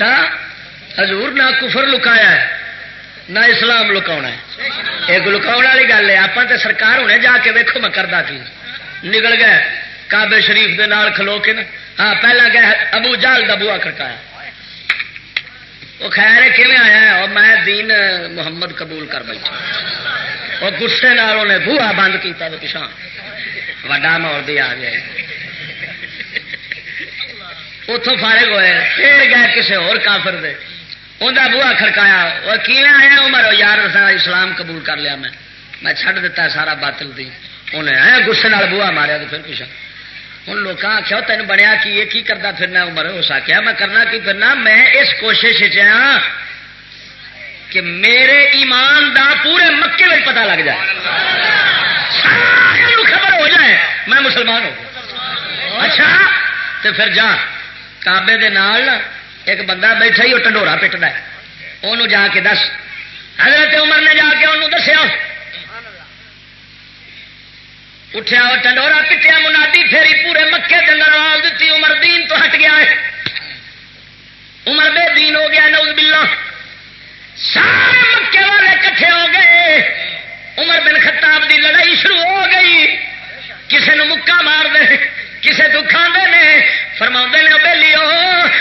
A: اچھا حضور نہ کفر لکایا ہے، نہ اسلام لکا ہے۔ ایک لکاؤ والی گل ہے آپ تو سرکار ہونے جا کے ویکو میں کردا کی۔ نکل گئے کابے شریف دے نال کھلو کے نا۔ ہاں پہلا گیا ابو جال کا بوا کھڑکایا۔ وہ خیر کھے آیا ہے؟ اور میں دین محمد قبول کر بیٹھا۔ وہ گسے نے بوا بند کیا پچھا وڈا مور دی آ گیا اتوں فارغ ہوئے، پھر گئے کسی اور کافر دے۔ انہیں بوا کھڑکایا، وہ کی آیا عمر؟ یار اسلام قبول کر لیا میں۔ میں چھڈ دیتا سارا باطل دی۔ انہیں گسے بوا ماریا تو پھر پیچھا ہوں لوگ آخیا تین بنیا کی؟ یہ کی کرتا پھرنا عمر؟ ہو سکیا میں کرنا کی پھرنا؟ میں اس کوشش ہاں کہ میرے ایمان دا پورے مکے میں پتا لگ جائے۔ خبر ہو جائے، میں مسلمان ہوں۔ اچھا تو پھر جا۔ کابے دے نال ایک بندہ بیٹھا ہی وہ ٹنڈورا پٹنا انہوں جا کے دس حضرت عمر نے جا کے انہوں دسیا اٹھیا وہ ٹنڈورا پٹیا منادی پھیری پورے مکے دن آواز دیتی عمر دین تو ہٹ گیا ہے عمر بے دین ہو گیا نوز باللہ سارے مکے والے کٹھے ہو گئے عمر بن خطاب دی لڑائی شروع ہو گئی کسی نے مکا مار دے کسی تو کھانے نے؟ فرما نے بہلی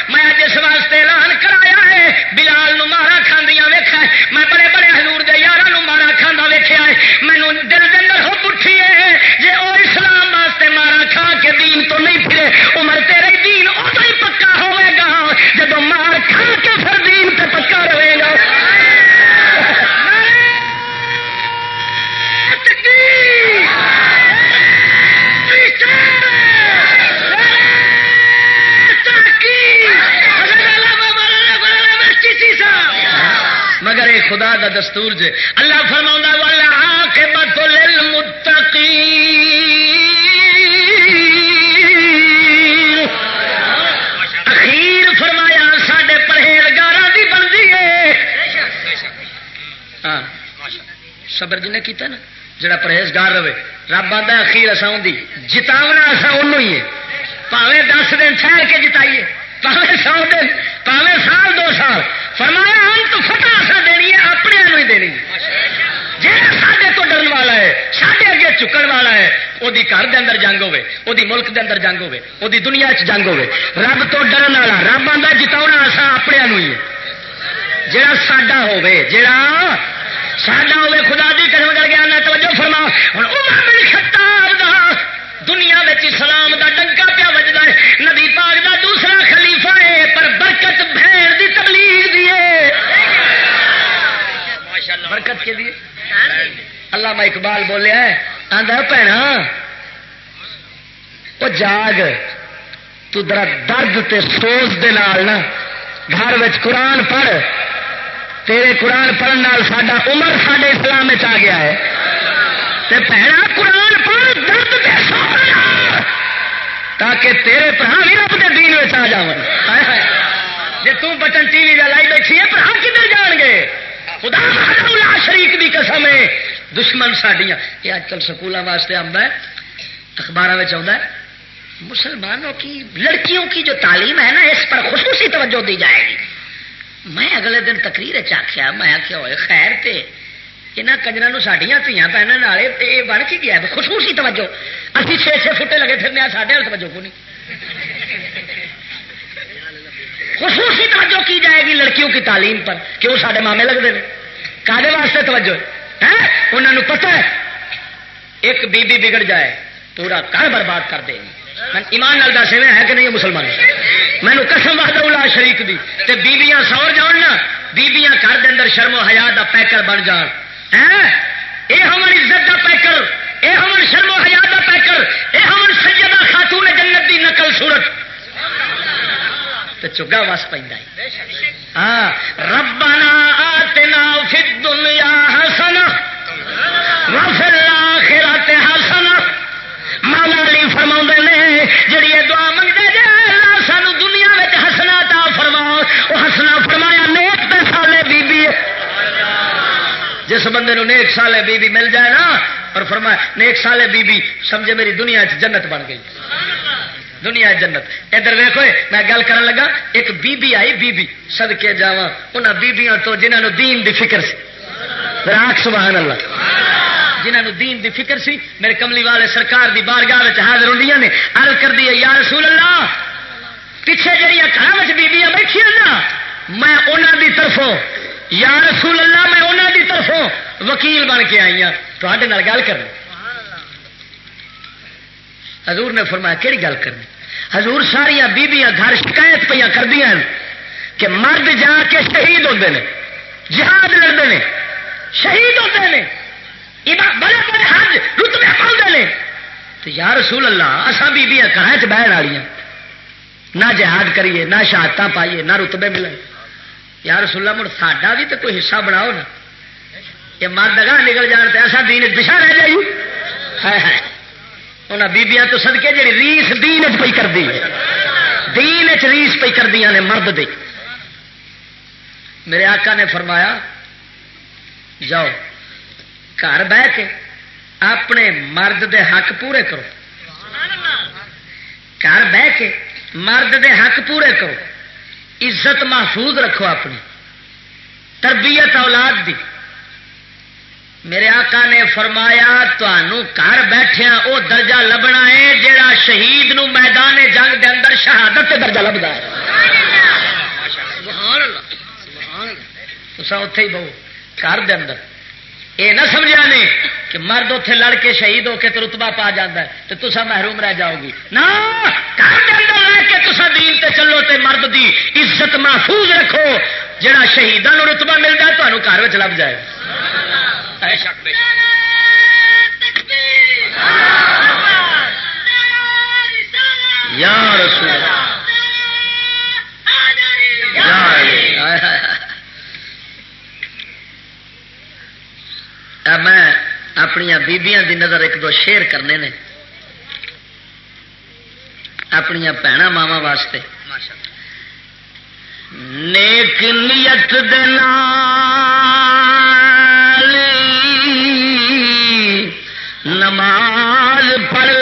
A: میں جس واسطے اعلان کرایا ہے، بلال نو مارا کھاندیاں ویخا میں بڑے بڑے ہزور دے یار مارا کھانا ویخیا ہے مینو دل دن ہو پٹھی ہے جی وہ اسلام واسطے مارا کھا کے دین تو نہیں پھرے، عمر تیرے دین ادو ہی پکا ہوے گا جب مار کھا کے پھر دین تے پکا رہے گا۔ مگر یہ خدا دا دستور جے۔ اللہ فرما والا کے بتل اخیر فرمایا سڈے پرہیزگار کی بنتی ہے۔ ہاں۔ صبر جن کیتا نا، جڑا پرہیزگار رہے۔ رب آتا اخیر اصا دی۔ جتاونا اصا انہوں ہی ہے۔ پاوے دس دن ٹھہر کے جتائیے۔ پاوے سو دن، پاوے سال، دو سال۔ فرمایا، ہم تو فتح اصا دینی ہے، اپنے ہی دینی۔ جہاں سڈے تو ڈرن والا ہے سڈے اگے چکن والا ہے وہ گھر دے اندر جنگ ہوے وہ ملک دے اندر جنگ ہوے وہ دنیا چ جنگ ہوے رب تو ڈرن والا، رب آتا جتاؤنا اصا اپنے ہی ہے جڑا ساڈا ہوے جڑا ساڈا ہوے خدا دی کرم کر گیا توجہ فرما ہوں عمر بن خطاب دا، دنیا اسلام دا ڈنکا پیا وجدا ہے، نبی پاک دا دوسرا برکت کے لیے؟ اللہ میں اقبال بولیا ہے آدھا بھنا وہ جاگ تو درا درد تے سوز دے نال نا گھر قرآن پڑھ تیرے قرآن پڑھنے ساڈا عمر سڈے اسلام آ گیا ہے۔ تے بھنا قرآن پڑھ درد تے سوز تاکہ تیرے برا بھی رب کے دین میں آ جا جی تم بچن ٹی وی لائی بیٹھی ہے برا کدھر جان گے؟ خدا اللہ شریف کی قسم ہے۔ دشمن سڈیا یہ اج کل سکولوں واسطے آتا ہے اخبار آتا ہے۔ مسلمانوں کی، لڑکیوں کی جو تعلیم ہے نا، اس پر خصوصی توجہ دی جائے گی۔ میں اگلے دن تقریر چاخیا میں آخیا ہوئے خیر تے۔ یہاں کجر سڈیا دیا پہننے والے یہ بن کے گیا خصوصی توجہ۔ ابھی چھ چھ فٹے لگے پھرنے سارے توجہ کو نہیں۔ خصوصی توجہ کی جائے گی لڑکیوں کی تعلیم پر کیوں سارے مامے لگتے ہیں۔ کالے واسطے توجہ؟ ہے انہوں نے پتا ہے۔ ایک بی بی بگڑ جائے، پورا گھر برباد کر دے ایمان لال دس ہے کہ نہیں مسلمان میں نے قسم وحدہ اللہ شریک دی۔ تے بیبیاں سور جان نا بیبیاں گھر دے اندر شرم و حیات دا پیکر بن جان۔ اے ہماری عزت دا پیکر، اے ہمن شرم و حیات دا پیکر، اے ہمن سیدہ خاتون جنت دی نقل صورت۔ تو چگا وس پہ ہاں ربنا آتنا فی الدنیا حسنا وفی الاخرت حسنا مولا علی فرما نے جڑی یہ دعا منگتے جی اللہ سانو دنیا میں ہسنا تا فرما وہ ہسنا فرمایا نیک تے سالے بی بی جس بندے نو نیک سالے بی بی مل جائے نا اور فرمایا نیک سالے بی بی سمجھے میری دنیا چ جنت بن گئی۔ دنیا جنت۔ ادھر ویکو میں گل کر لگا، ایک بی بی آئی بی بی سدکے جا ان بیبیاں تو جنہوں دین دی فکر سی۔ راک سبحان اللہ۔ جنہوں دین دی فکر سی، میرے کملی والے سرکار دی بارگاہ حاضر ہوں نے، عرض کر دی یا رسول اللہ، پیچھے جہاں گھر بیبیاں بیٹھی نا میں انہوں دی طرفوں، یا رسول اللہ، میں انہوں دی طرفوں وکیل بن کے آئی ہوں تے گل کرنی۔ حضور نے فرمایا کہڑی گل کرنی؟ حضور ساریا بیبیاں گھر شکایت پہ کردیا کہ مرد جا کے شہید ہوتے ہیں جہاد لڑتے ہیں شہید ہوتے ہیں بڑے بڑے حج رتبے پاؤں ہیں تو یا رسول اللہ اصا بیبیاں گھر چ بہن والی نہ جہاد کریے، نہ شہادت پائیے، نہ رتبے ملے۔ یا رسول اللہ، مڑ ساڈا بھی تو کوئی حصہ بناؤ نا۔ یہ مرد گاہ نکل جان تو ایسا دین دشا رہ جائیے انہیں بیبیاں تو سدکے جی ریس دین چ پی کر دی دین ریس پی کر دیا نے مرد دی۔ میرے آقا نے فرمایا، جاؤ، گھر بہ کے اپنے مرد دے حق پورے کرو۔ گھر بہ کے مرد دے حق پورے کرو۔ عزت محفوظ رکھو اپنی۔ تربیت اولاد دی۔ میرے آقا نے فرمایا گھر بیٹھیا وہ درجہ لبنا ہے جڑا شہید نو میدان جنگ دے اندر شہادت کے درجہ لبتا ہے۔ اتے ہی بہو، گھر دے اندر۔ یہ نہ سمجھا نے کہ مرد اتنے لڑ کے شہید ہو کے تو رتبہ پا جاتا ہے تو تصا محروم رہ جاؤ گی۔ نہ، گھر کے اندر رہ کے تصا دین تے چلو تے مرد دی عزت محفوظ رکھو۔ جہاں شہیدان رتبہ ملتا ہے تمہیں گھر لب جائے۔ یا رسول میں اپنی بیبیاں دی نظر ایک دو شیر کرنے نے۔ اپنی بھن ماوا واسطے۔ نیک نیت دینا نماز پڑھ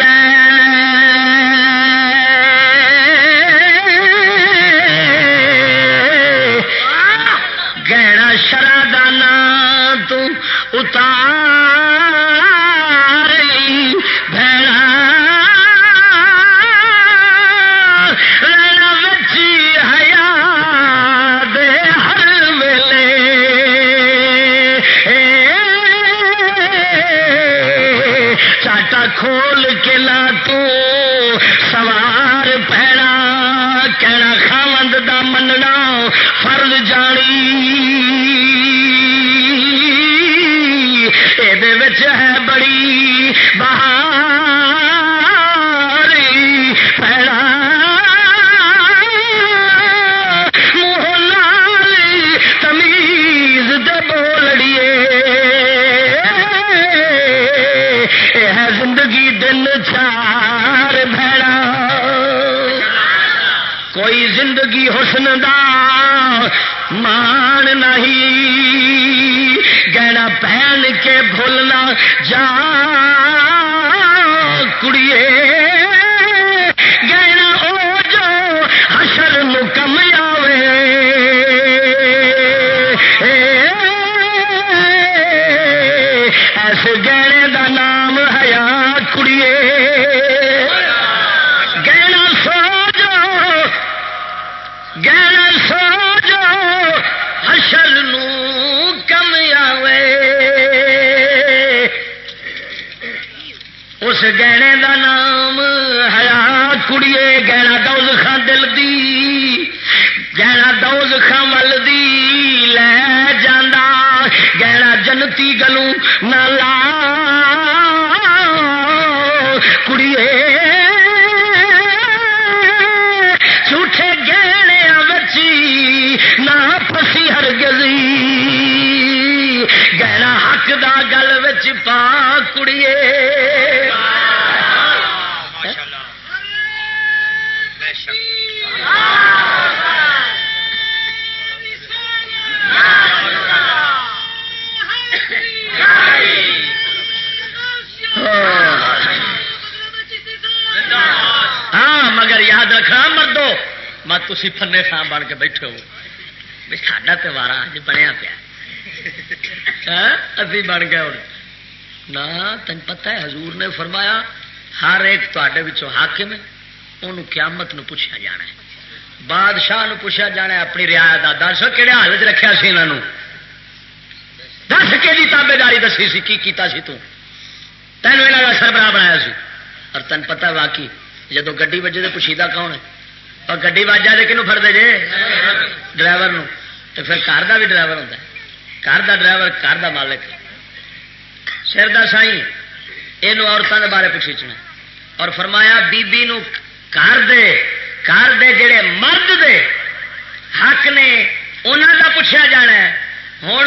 A: کوئی زندگی حسن دا مان نہیں۔ گہنا پہن کے بھولنا جا کڑیے۔ تھی فنے خان بن کے بیٹھے ہو ساڈا تہوار اج بنیا پیا ابھی بن گیا ہوں نہ تین پتا ہے حضور نے فرمایا ہر ایک تے حاکم انہوں قیامت نو پوچھا جانا ہے بادشاہ نو پوچھا جانا ہے اپنی رعایت کا دس کہڑے حال چ رکھا سی یہاں دس کے جی تابے داری دسی سی کی کیتا سی تو تینوں یہاں کا سربراہ بنایا سی اور تین پتا واقعی جدو گی وجے تو پوچھیدہ کون ہے اور گی واجا دے کنوں فرد جے؟ ڈرائیور تو پھر کار کا بھی ڈرائیور ہوتا ہے۔ گھر کا ڈرائیور گھر کا مالک۔ سر دا سائی یہ عورتوں کے بارے پوچھنا اور فرمایا، بیبی نو گھر دے گھر دے جڑے مرد دے حق نے انہوں کا پوچھا جانا ہے۔ ہوں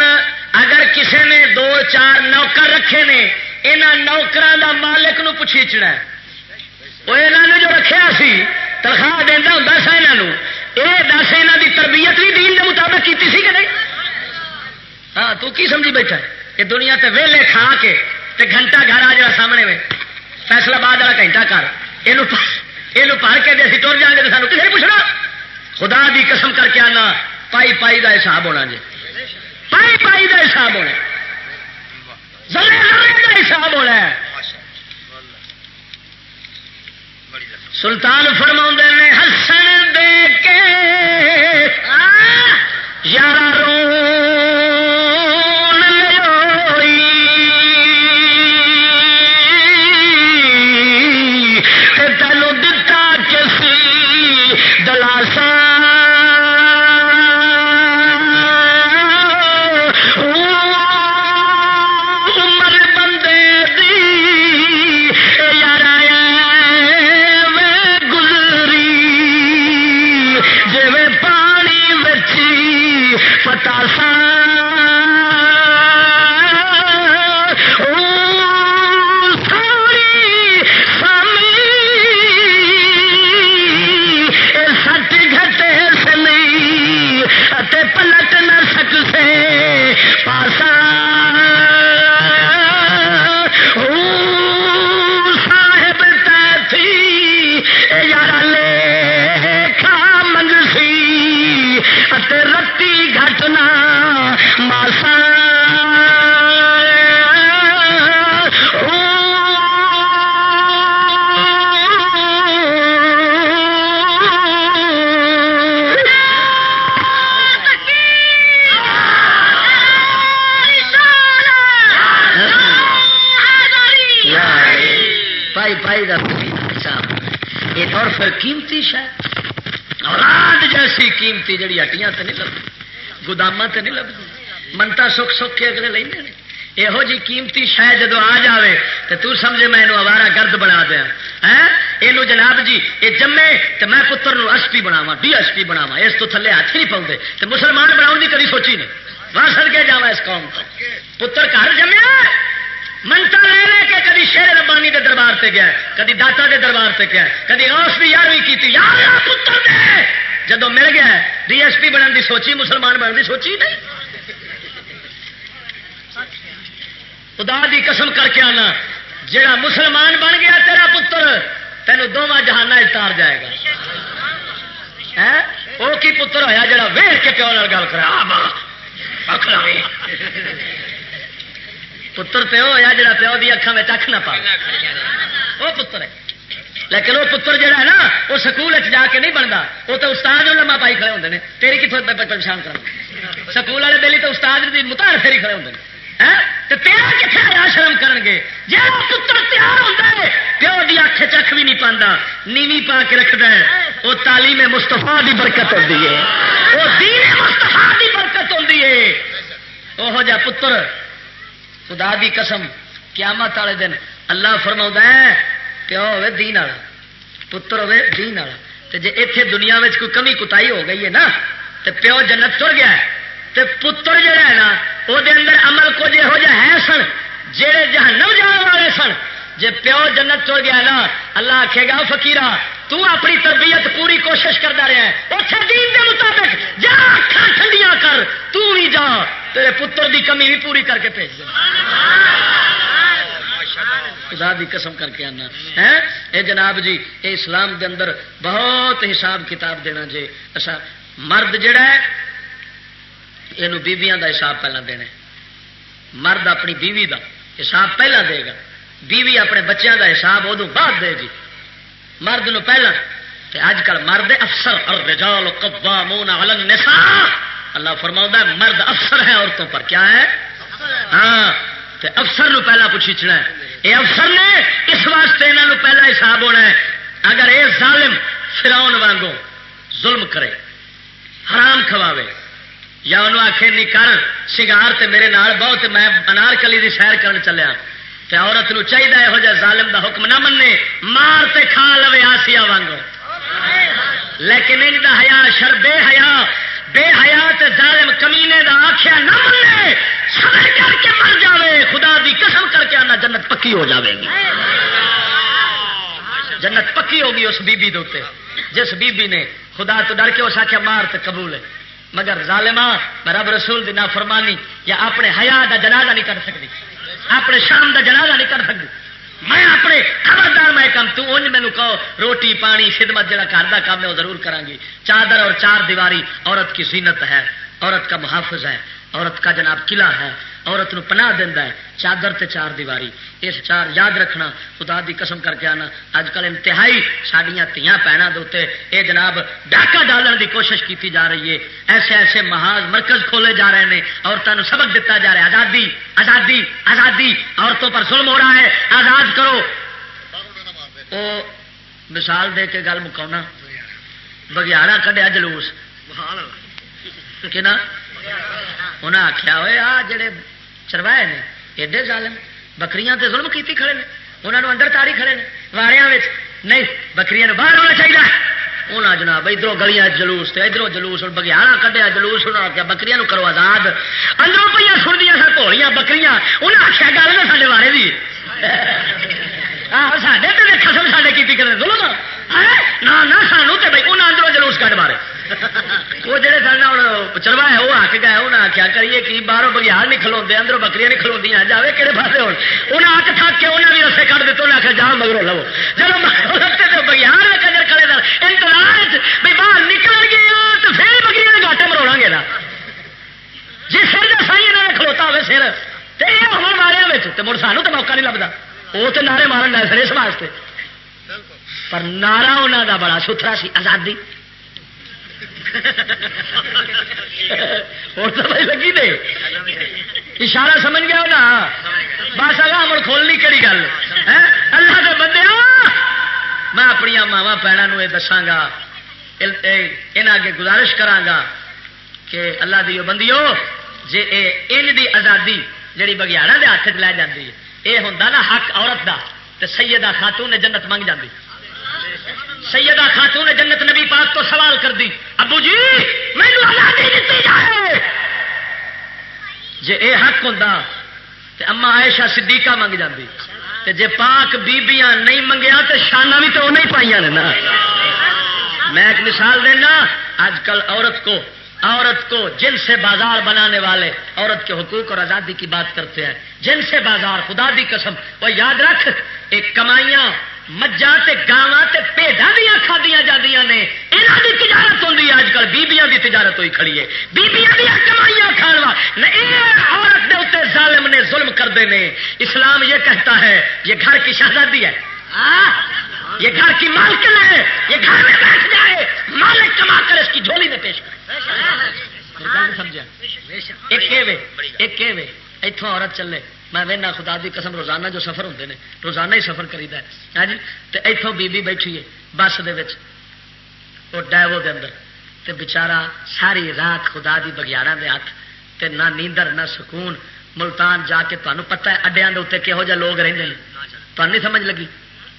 A: اگر کسی نے دو، چار نوکر رکھے نے یہاں نوکر دا مالک نو پوچھیچنا وہ یہاں جو رکھا سی تنخواہ دینا ہوں سا یہاں یہ دس یہاں کی تربیت بھی دین کے مطابق کی سی کہ نہیں؟ ہاں تو کی سمجھی بیٹھا یہ دنیا تے ویلے کھا کے تے گھنٹہ گھر آ جا سامنے میں فیصلہ باد والا گھنٹہ کر۔ یہ پڑھ کے اسی ٹر جان گے سانو کسی پوچھنا؟ خدا دی قسم کر کے آنا، پائی پائی دا حساب ہونا جی۔ پائی پائی دا حساب ہونا۔ زرے زرے دا حساب ہونا۔ ہے سلطان فرما نے ہسن دے کے لگتی تو نہیں لگتی منتا سکھ سکھ کے اگلے لے یہو جی قیمتی شاید جدو آ جائے تو تو سمجھے میں اوارا گرد بنا دیا ہاں؟ یہ جناب جی یہ جمے تو میں پتر ایس پی بناوا ڈی ایس پی بناوا اس تو تھلے ہاتھ نہیں پاؤں تو مسلمان بناؤ کی کدی سوچی نہیں۔ وہاں سر کے جا اس قوم کو پتر گھر جمیا منتا لے لے کے کدی شیر ربانی کے دربار سے گیا، کدی داتا کے دربار سے گیا، کدی روس بھی یارویں کی یار پتر دے! جدو مل گیا ڈی ایس پی بننے کی سوچی مسلمان بننے کی سوچی نہیں۔ خدا دی قسم کر کے آنا جڑا مسلمان بن گیا تیرا پتر تینوں دونوں جہانا اتار جائے گا۔ وہ کی پتر ہوا جا ویٹ کے پیو گل کرا پتر پیو ہوا جا پیو کی اکھان میں اکھ نہ پا۔ وہ پتر ہے۔ لیکن وہ پتر جہا ہے نا، وہ سکول جا کے نہیں بنتا وہ تو استاد لما پائی کھڑے ہوتے ہیں تیری کتوں پریشان کر سکول والے دلی تو استاد متار پھیری کھڑے ہوتے ہاں؟ ہیں تیرا کتنے آیا شرم کر گے؟ جا پتر تیار ہوتا ہے، پیو کی اکھ چکھ بھی نہیں پاتا نیوی پا کے رکھتا ہے۔ وہ تعلیم مستفا کی برکت ہوتی ہے۔ وہ دین مستفا کی برکت ہوتی ہے۔ وہ جا پتر، خدا دی قسم، قیامت والے دن اللہ فرما ہے پیو ہوے دین والا، پتر ہوے دین والا، تے جے ایتھے دنیا میں کوئی کمی کتائی ہو گئی ہے نا، تے پیو جنت تر گیا ہے، تے پتر جڑا ہے نا وہ اندر عمل کچھ یہو جہ ہے سن جہے جہنم جان والے سن، جے پیو جنت تر گیا نا، اللہ آخے گا فکیرا تو اپنی تربیت پوری کوشش کرتا رہا ہے اتنے دین کے مطابق، جا اکھان ٹھنڈیاں کر، تو بھی جا، تیرے پتر دی کمی بھی پوری کر کے بھیج دے. خدا دی قسم کر کے آنا۔ ہے اے جناب جی اے اسلام دے اندر بہت حساب کتاب دینا جی اچھا مرد جڑا ہے یہ بیبیاں دا حساب پہلا دینا مرد اپنی بیوی دا حساب پہلا دے گا۔ بیوی اپنے بچیاں دا حساب ادو بعد دے گی۔ مرد نو پہلا۔ تے اج کل مرد افسر، الرجال قوامون علی النساء۔ اللہ فرماؤں مرد افسر ہے عورتوں پر۔ کیا ہے؟ ہاں تے افسر نو پہلا پوچھنا ہے۔ یہ افسر نے، اس واسطے یہاں پہلا حساب ہونا ہے، اگر یہ ظالم فراؤن وانگو ظلم کرے، حرام کھواوے، یا انہوں آخے نہیں کر، سنگار تے میرے نال بہت میں انار کلی دی سیر کرن چلیا تے عورت نو چاہیے یہو جہ ظالم دا حکم نہ منے مار تے کھا لو آسیا وانگو لیکن ان دا حیا شر بے حیا بے حیا تے ظالم کمینے دا آخیا نہ منے صبر کر کے مر جاوے، خدا دی قسم کر کے آنا، جنت پکی ہو جاوے گی۔ جنت پکی ہوگی اس بی بی دوتے جس بی بی نے خدا تو ڈر کے اس آخیا مار تے قبول ہے۔ مگر ظالما رب رسول دی نافرمانی یا اپنے حیا دا جنازہ نہیں کر سکتی۔ اپنے شام دا جنازہ نہیں کر سکتی۔ میں اپنے خبردار، میں کم تو انج مینو کہو، روٹی، پانی، خدمت جڑا گھر کا کام ہے، وہ ضرور کرا گی۔ چادر اور چار دیواری، عورت کی زینت ہے، عورت کا محافظ ہے۔ عورت کا جناب قلعہ ہے عورت نو پناہ دینا ہے چادر تے چار دیواری۔ اس چار یاد رکھنا خدا دی قسم کر کے آنا۔ اج کل انتہائی سڈیا تیاں پینا دے اے جناب ڈاکہ ڈالن دی کوشش کی جا رہی ہے۔ ایسے ایسے محاذ مرکز کھولے جا رہے ہیں۔ عورتوں سبق دتا جا رہا ہے آزادی آزادی آزادی۔ عورتوں پر ظلم ہو رہا ہے آزاد کرو۔ او مثال دے کے گل مکاؤنا بگیارا کڈیا جلوس۔ کہ انہیں آخیا ہوئے، آ جڑے چروائے نے، ایڈے ظالم، بکریاں تے ظلم کیتی کھڑے نے انہوں اندر تاری کھڑے نے واڑیا نہیں، بکریاں باہر ہونا چاہیے انہیں جناب ادھر گلیاں جلوس تے ادھر جلوس بگیارا کڈیا جلوس انہوں آخیا بکریاں کرو آزاد۔ اندروں پہ سن دیا سر گولیاں بکریاں۔ انہیں آخیا گل نا سارے بارے بھی سڈے تو خسم سارے کی ظلم۔ نہ سانو تو بھائی انہیں اندروں جلوس کٹ مارے۔ وہ جڑے سن ہوں چلوا ہے، وہ آک گئے انہیں آخیا کریے کہ باہروں بگیار نہیں کھلو اندروں بکریاں نہیں کھلوا جائے کہڑے پاس ہو انہیں آک تھک کے انہیں بھی رسے کٹ دیتے انہیں آخر جا مگر لو۔ جب بگیار میں کجر کھڑے سر انتظار بھی باہر نکل گیا تو پھر بکری گاٹے مروڑا گے نا؟ جی سر جا سائی انہوں نے کھلوتا ہوئے سر تو یہ ہو مارے مڑ سانو تو موقع نہیں لگتا وہ تو نعرے مارن لے سر، اس واسطے۔ پر نعرہ انہوں کا بڑا ستھرا سی، آزادی۔ اور تو بھائی لگی دے۔ اشارہ سمجھ گیا نا بس اگا مڑ کھولنی کہڑی گل؟ اللہ کے بندے میں اپنی ماوا پیڑوں یہ دساگا۔ یہاں اگے گزارش کرا کہ اللہ دی بندی جی ان دی آزادی جیڑی بگیاڑا دے ہاتھ چ لے جاتی ہے یہ ہوں نا حق عورت دا، تے سیدہ خاتون نے جنت منگ جاتی سیدہ خاتون نے جنت نبی پاک تو سوال کر دی۔ ابو جی مینو آزادی دیتی جائے جی اے حق ہوں تو اما عائشہ صدیقہ منگ جاتی تے جے پاک بیبیاں نہیں منگیا تو شانہ بھی تو نہیں پائیا نے نا۔ میں ایک مثال دینا، آج کل عورت کو عورت کو جن سے بازار بنانے والے عورت کے حقوق اور آزادی کی بات کرتے ہیں۔ جن سے بازار، خدا دی قسم، وہ یاد رکھ، ایک کمائیاں مجھا گاواں پیڈا دیا کھادیا جاتی نے یہاں کی تجارت ہوتی ہے اج کل بیبیاں دی تجارت ہوئی کھڑی ہے۔ بیبیاں دیا کمائیاں کھانا عورت کے اتنے ظالم نے ظلم کرتے ہیں اسلام یہ کہتا ہے یہ گھر کی شہزادی ہے۔ یہ گھر کی مالکن ہے۔ یہ گھر میں بیٹھ جائے۔ مالک کما کر اس کی جھولی میں پیش کرے۔ سمجھا ایک اتوں عورت چلے۔ میں وہنا خدا دی قسم روزانہ جو سفر ہوتے ہیں روزانہ ہی سفر کریدا ہے۔ ہاں جی؟ تو اتوں بی بیٹھی ہے، بس وہ ڈیو دے اندر۔ تے بچارا ساری رات خدا دی بگیارا دے ہاتھ۔ تے نہ نیندر، نہ سکون۔ ملتان جا کے تمہیں پتا ہے اڈیا کے اتنے کہہو جہ لوگ رہتے ہیں تمہیں نہیں سمجھ لگی۔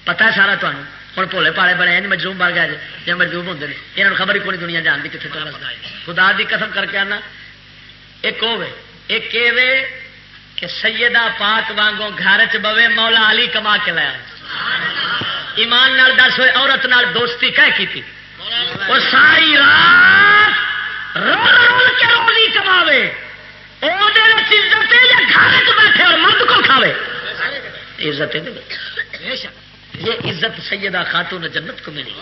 A: پتا ہے سارا تمہیں ہوں بھولے پالے بڑے ہیں، مجروم بڑھ گیا جی مجروب ہوتے ہیں یہاں خبر ہی کونی دنیا جانتی کتنے خدا دی قسم کر کے آنا۔ ایک ہوے ایک کہ سیدہ پاک وانگوں گھر چ بوے مولا علی کما کے لایا ایمان نال دس ہوئے عورت نال دوستی کہہ کی تھی وہ ساری رات رول کے روزی کماوے۔ عزت یا گھر چ بیٹھے اور مرد کو کھاوے؟ عزت یہ عزت سیدہ خاتون جنت کو ملی۔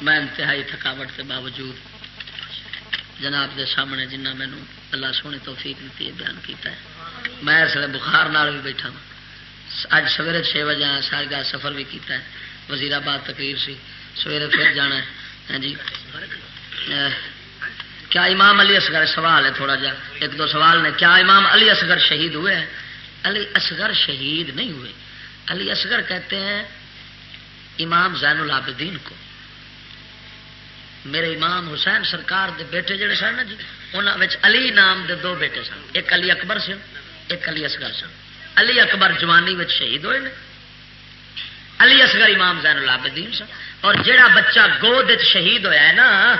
A: میں انتہائی تھکاوٹ کے باوجود جناب دے سامنے جنہ مینو اللہ سونے توفیق دیتی ہے، بیان کیتا ہے۔ میں اس لیے بخار نال بھی بیٹھا ہوں۔ اج سویرے چھ بجے آیا سارے گاہ سفر بھی کیتا ہے۔ وزیر آباد تقریر سی، سویرے پھر جانا ہے۔ ہاں جی۔ کیا امام علی اصغر؟ سوال ہے تھوڑا جا۔ ایک دو سوال نے، کیا امام علی اصغر شہید ہوئے ہیں؟ علی اصغر شہید نہیں ہوئے۔ علی اصغر کہتے ہیں امام زین العابدین کو۔ میرے امام حسین سرکار دے بیٹے جڑے سن نا جی انہوں علی نام دے دو بیٹے سن۔ ایک علی اکبر سن، ایک علی اصغر سن۔ علی اکبر جوانی میں شہید ہوئے نے۔ علی اصغر امام زین العابدین سن۔ اور جڑا بچہ گود شہید ہویا ہے نا،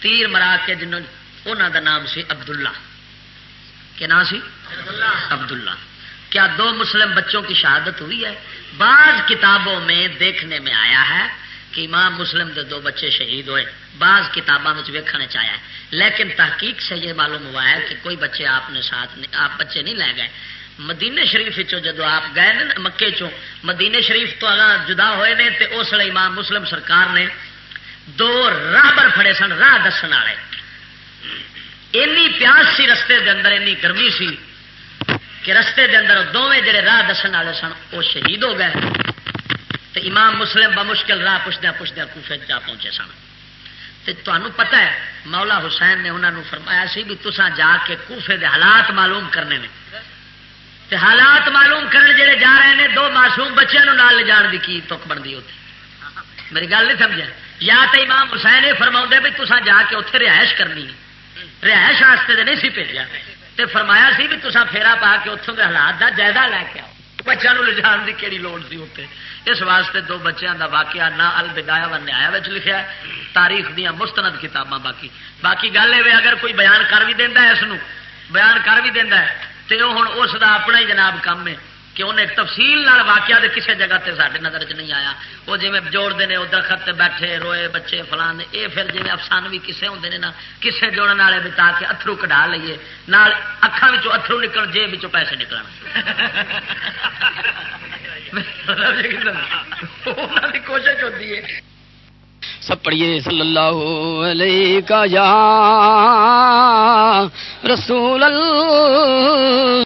A: تیر مرا کے جنہوں انہوں دا نام سی عبداللہ۔ کیا نام سی؟ عبداللہ۔ کیا دو مسلم بچوں کی شہادت ہوئی ہے؟ بعض کتابوں میں دیکھنے میں آیا ہے کہ امام مسلم دے دو بچے شہید ہوئے، بعض کتابوں میں ویکھنے چاہیا ہے۔ لیکن تحقیق سے یہ معلوم ہوا ہے کہ کوئی بچے آپ نے ساتھ آپ بچے نہیں لے گئے۔ مدینے شریف جدو آپ گئے نا مکے چو مدینے شریف تو اگر جدا ہوئے نے تے اس لیے امام مسلم سرکار نے دو راہبر فڑے سن، راہ دسن والے۔ اینی پیاس سی رستے دے اندر، اینی گرمی سی کہ رستے دے اندر دونوں جڑے راہ دسن والے سن، وہ شہید ہو گئے۔ تو امام مسلم بمشکل راہ پوچھدہ پوچھدہ کوفے جا پہنچے سن۔ تمہیں پتا ہے، مولا حسین نے انہوں نے فرمایا سی بھی تسا جا کے کوفے دے حالات معلوم کرنے میں تے حالات معلوم کرنے جڑے جا رہے ہیں دو معصوم بچوں نال لے جان دی کی تک بنتی ہوتی میری گل نہیں سمجھا یا تو امام حسین یہ فرما بھی تسا جا کے اتنے رہائش کرنی رہائش واسطے نہیں سی بھیجا تے فرمایا سی بھی تسا پھیرا پا کے اتوں کے حالات دا جائزہ لے کے آؤ۔ بچوں لجان کی کہڑی لوڑ سی اتنے اس واسطے دو بچوں کا واقعہ نہ البدایا و نیا لکھا ہے۔ تاریخ دیا مستند کتاباں باقی۔ باقی گل یہ اگر کوئی بیان کر بھی دینا اس بیان کر بھی دینا ہے تو ہوں اس کا اپنا ہی جناب کام ہے۔ کہ انہیں تفصیل واقعہ دے کسی جگہ تے سارے نظر چ نہیں آیا۔ وہ جی جوڑتے ہیں وہ درخت بیٹھے روئے بچے فلان یہ پھر جی افسان بھی کسے ہوں نے نا کسے جوڑن والے بتا کے اترو کٹا لیے نال اکھان اترو نکل جی بچوں پیسے نکل کوشش ہوتی ہے۔
B: سب پڑھیے صلی اللہ علیہ کا یا رسول اللہ۔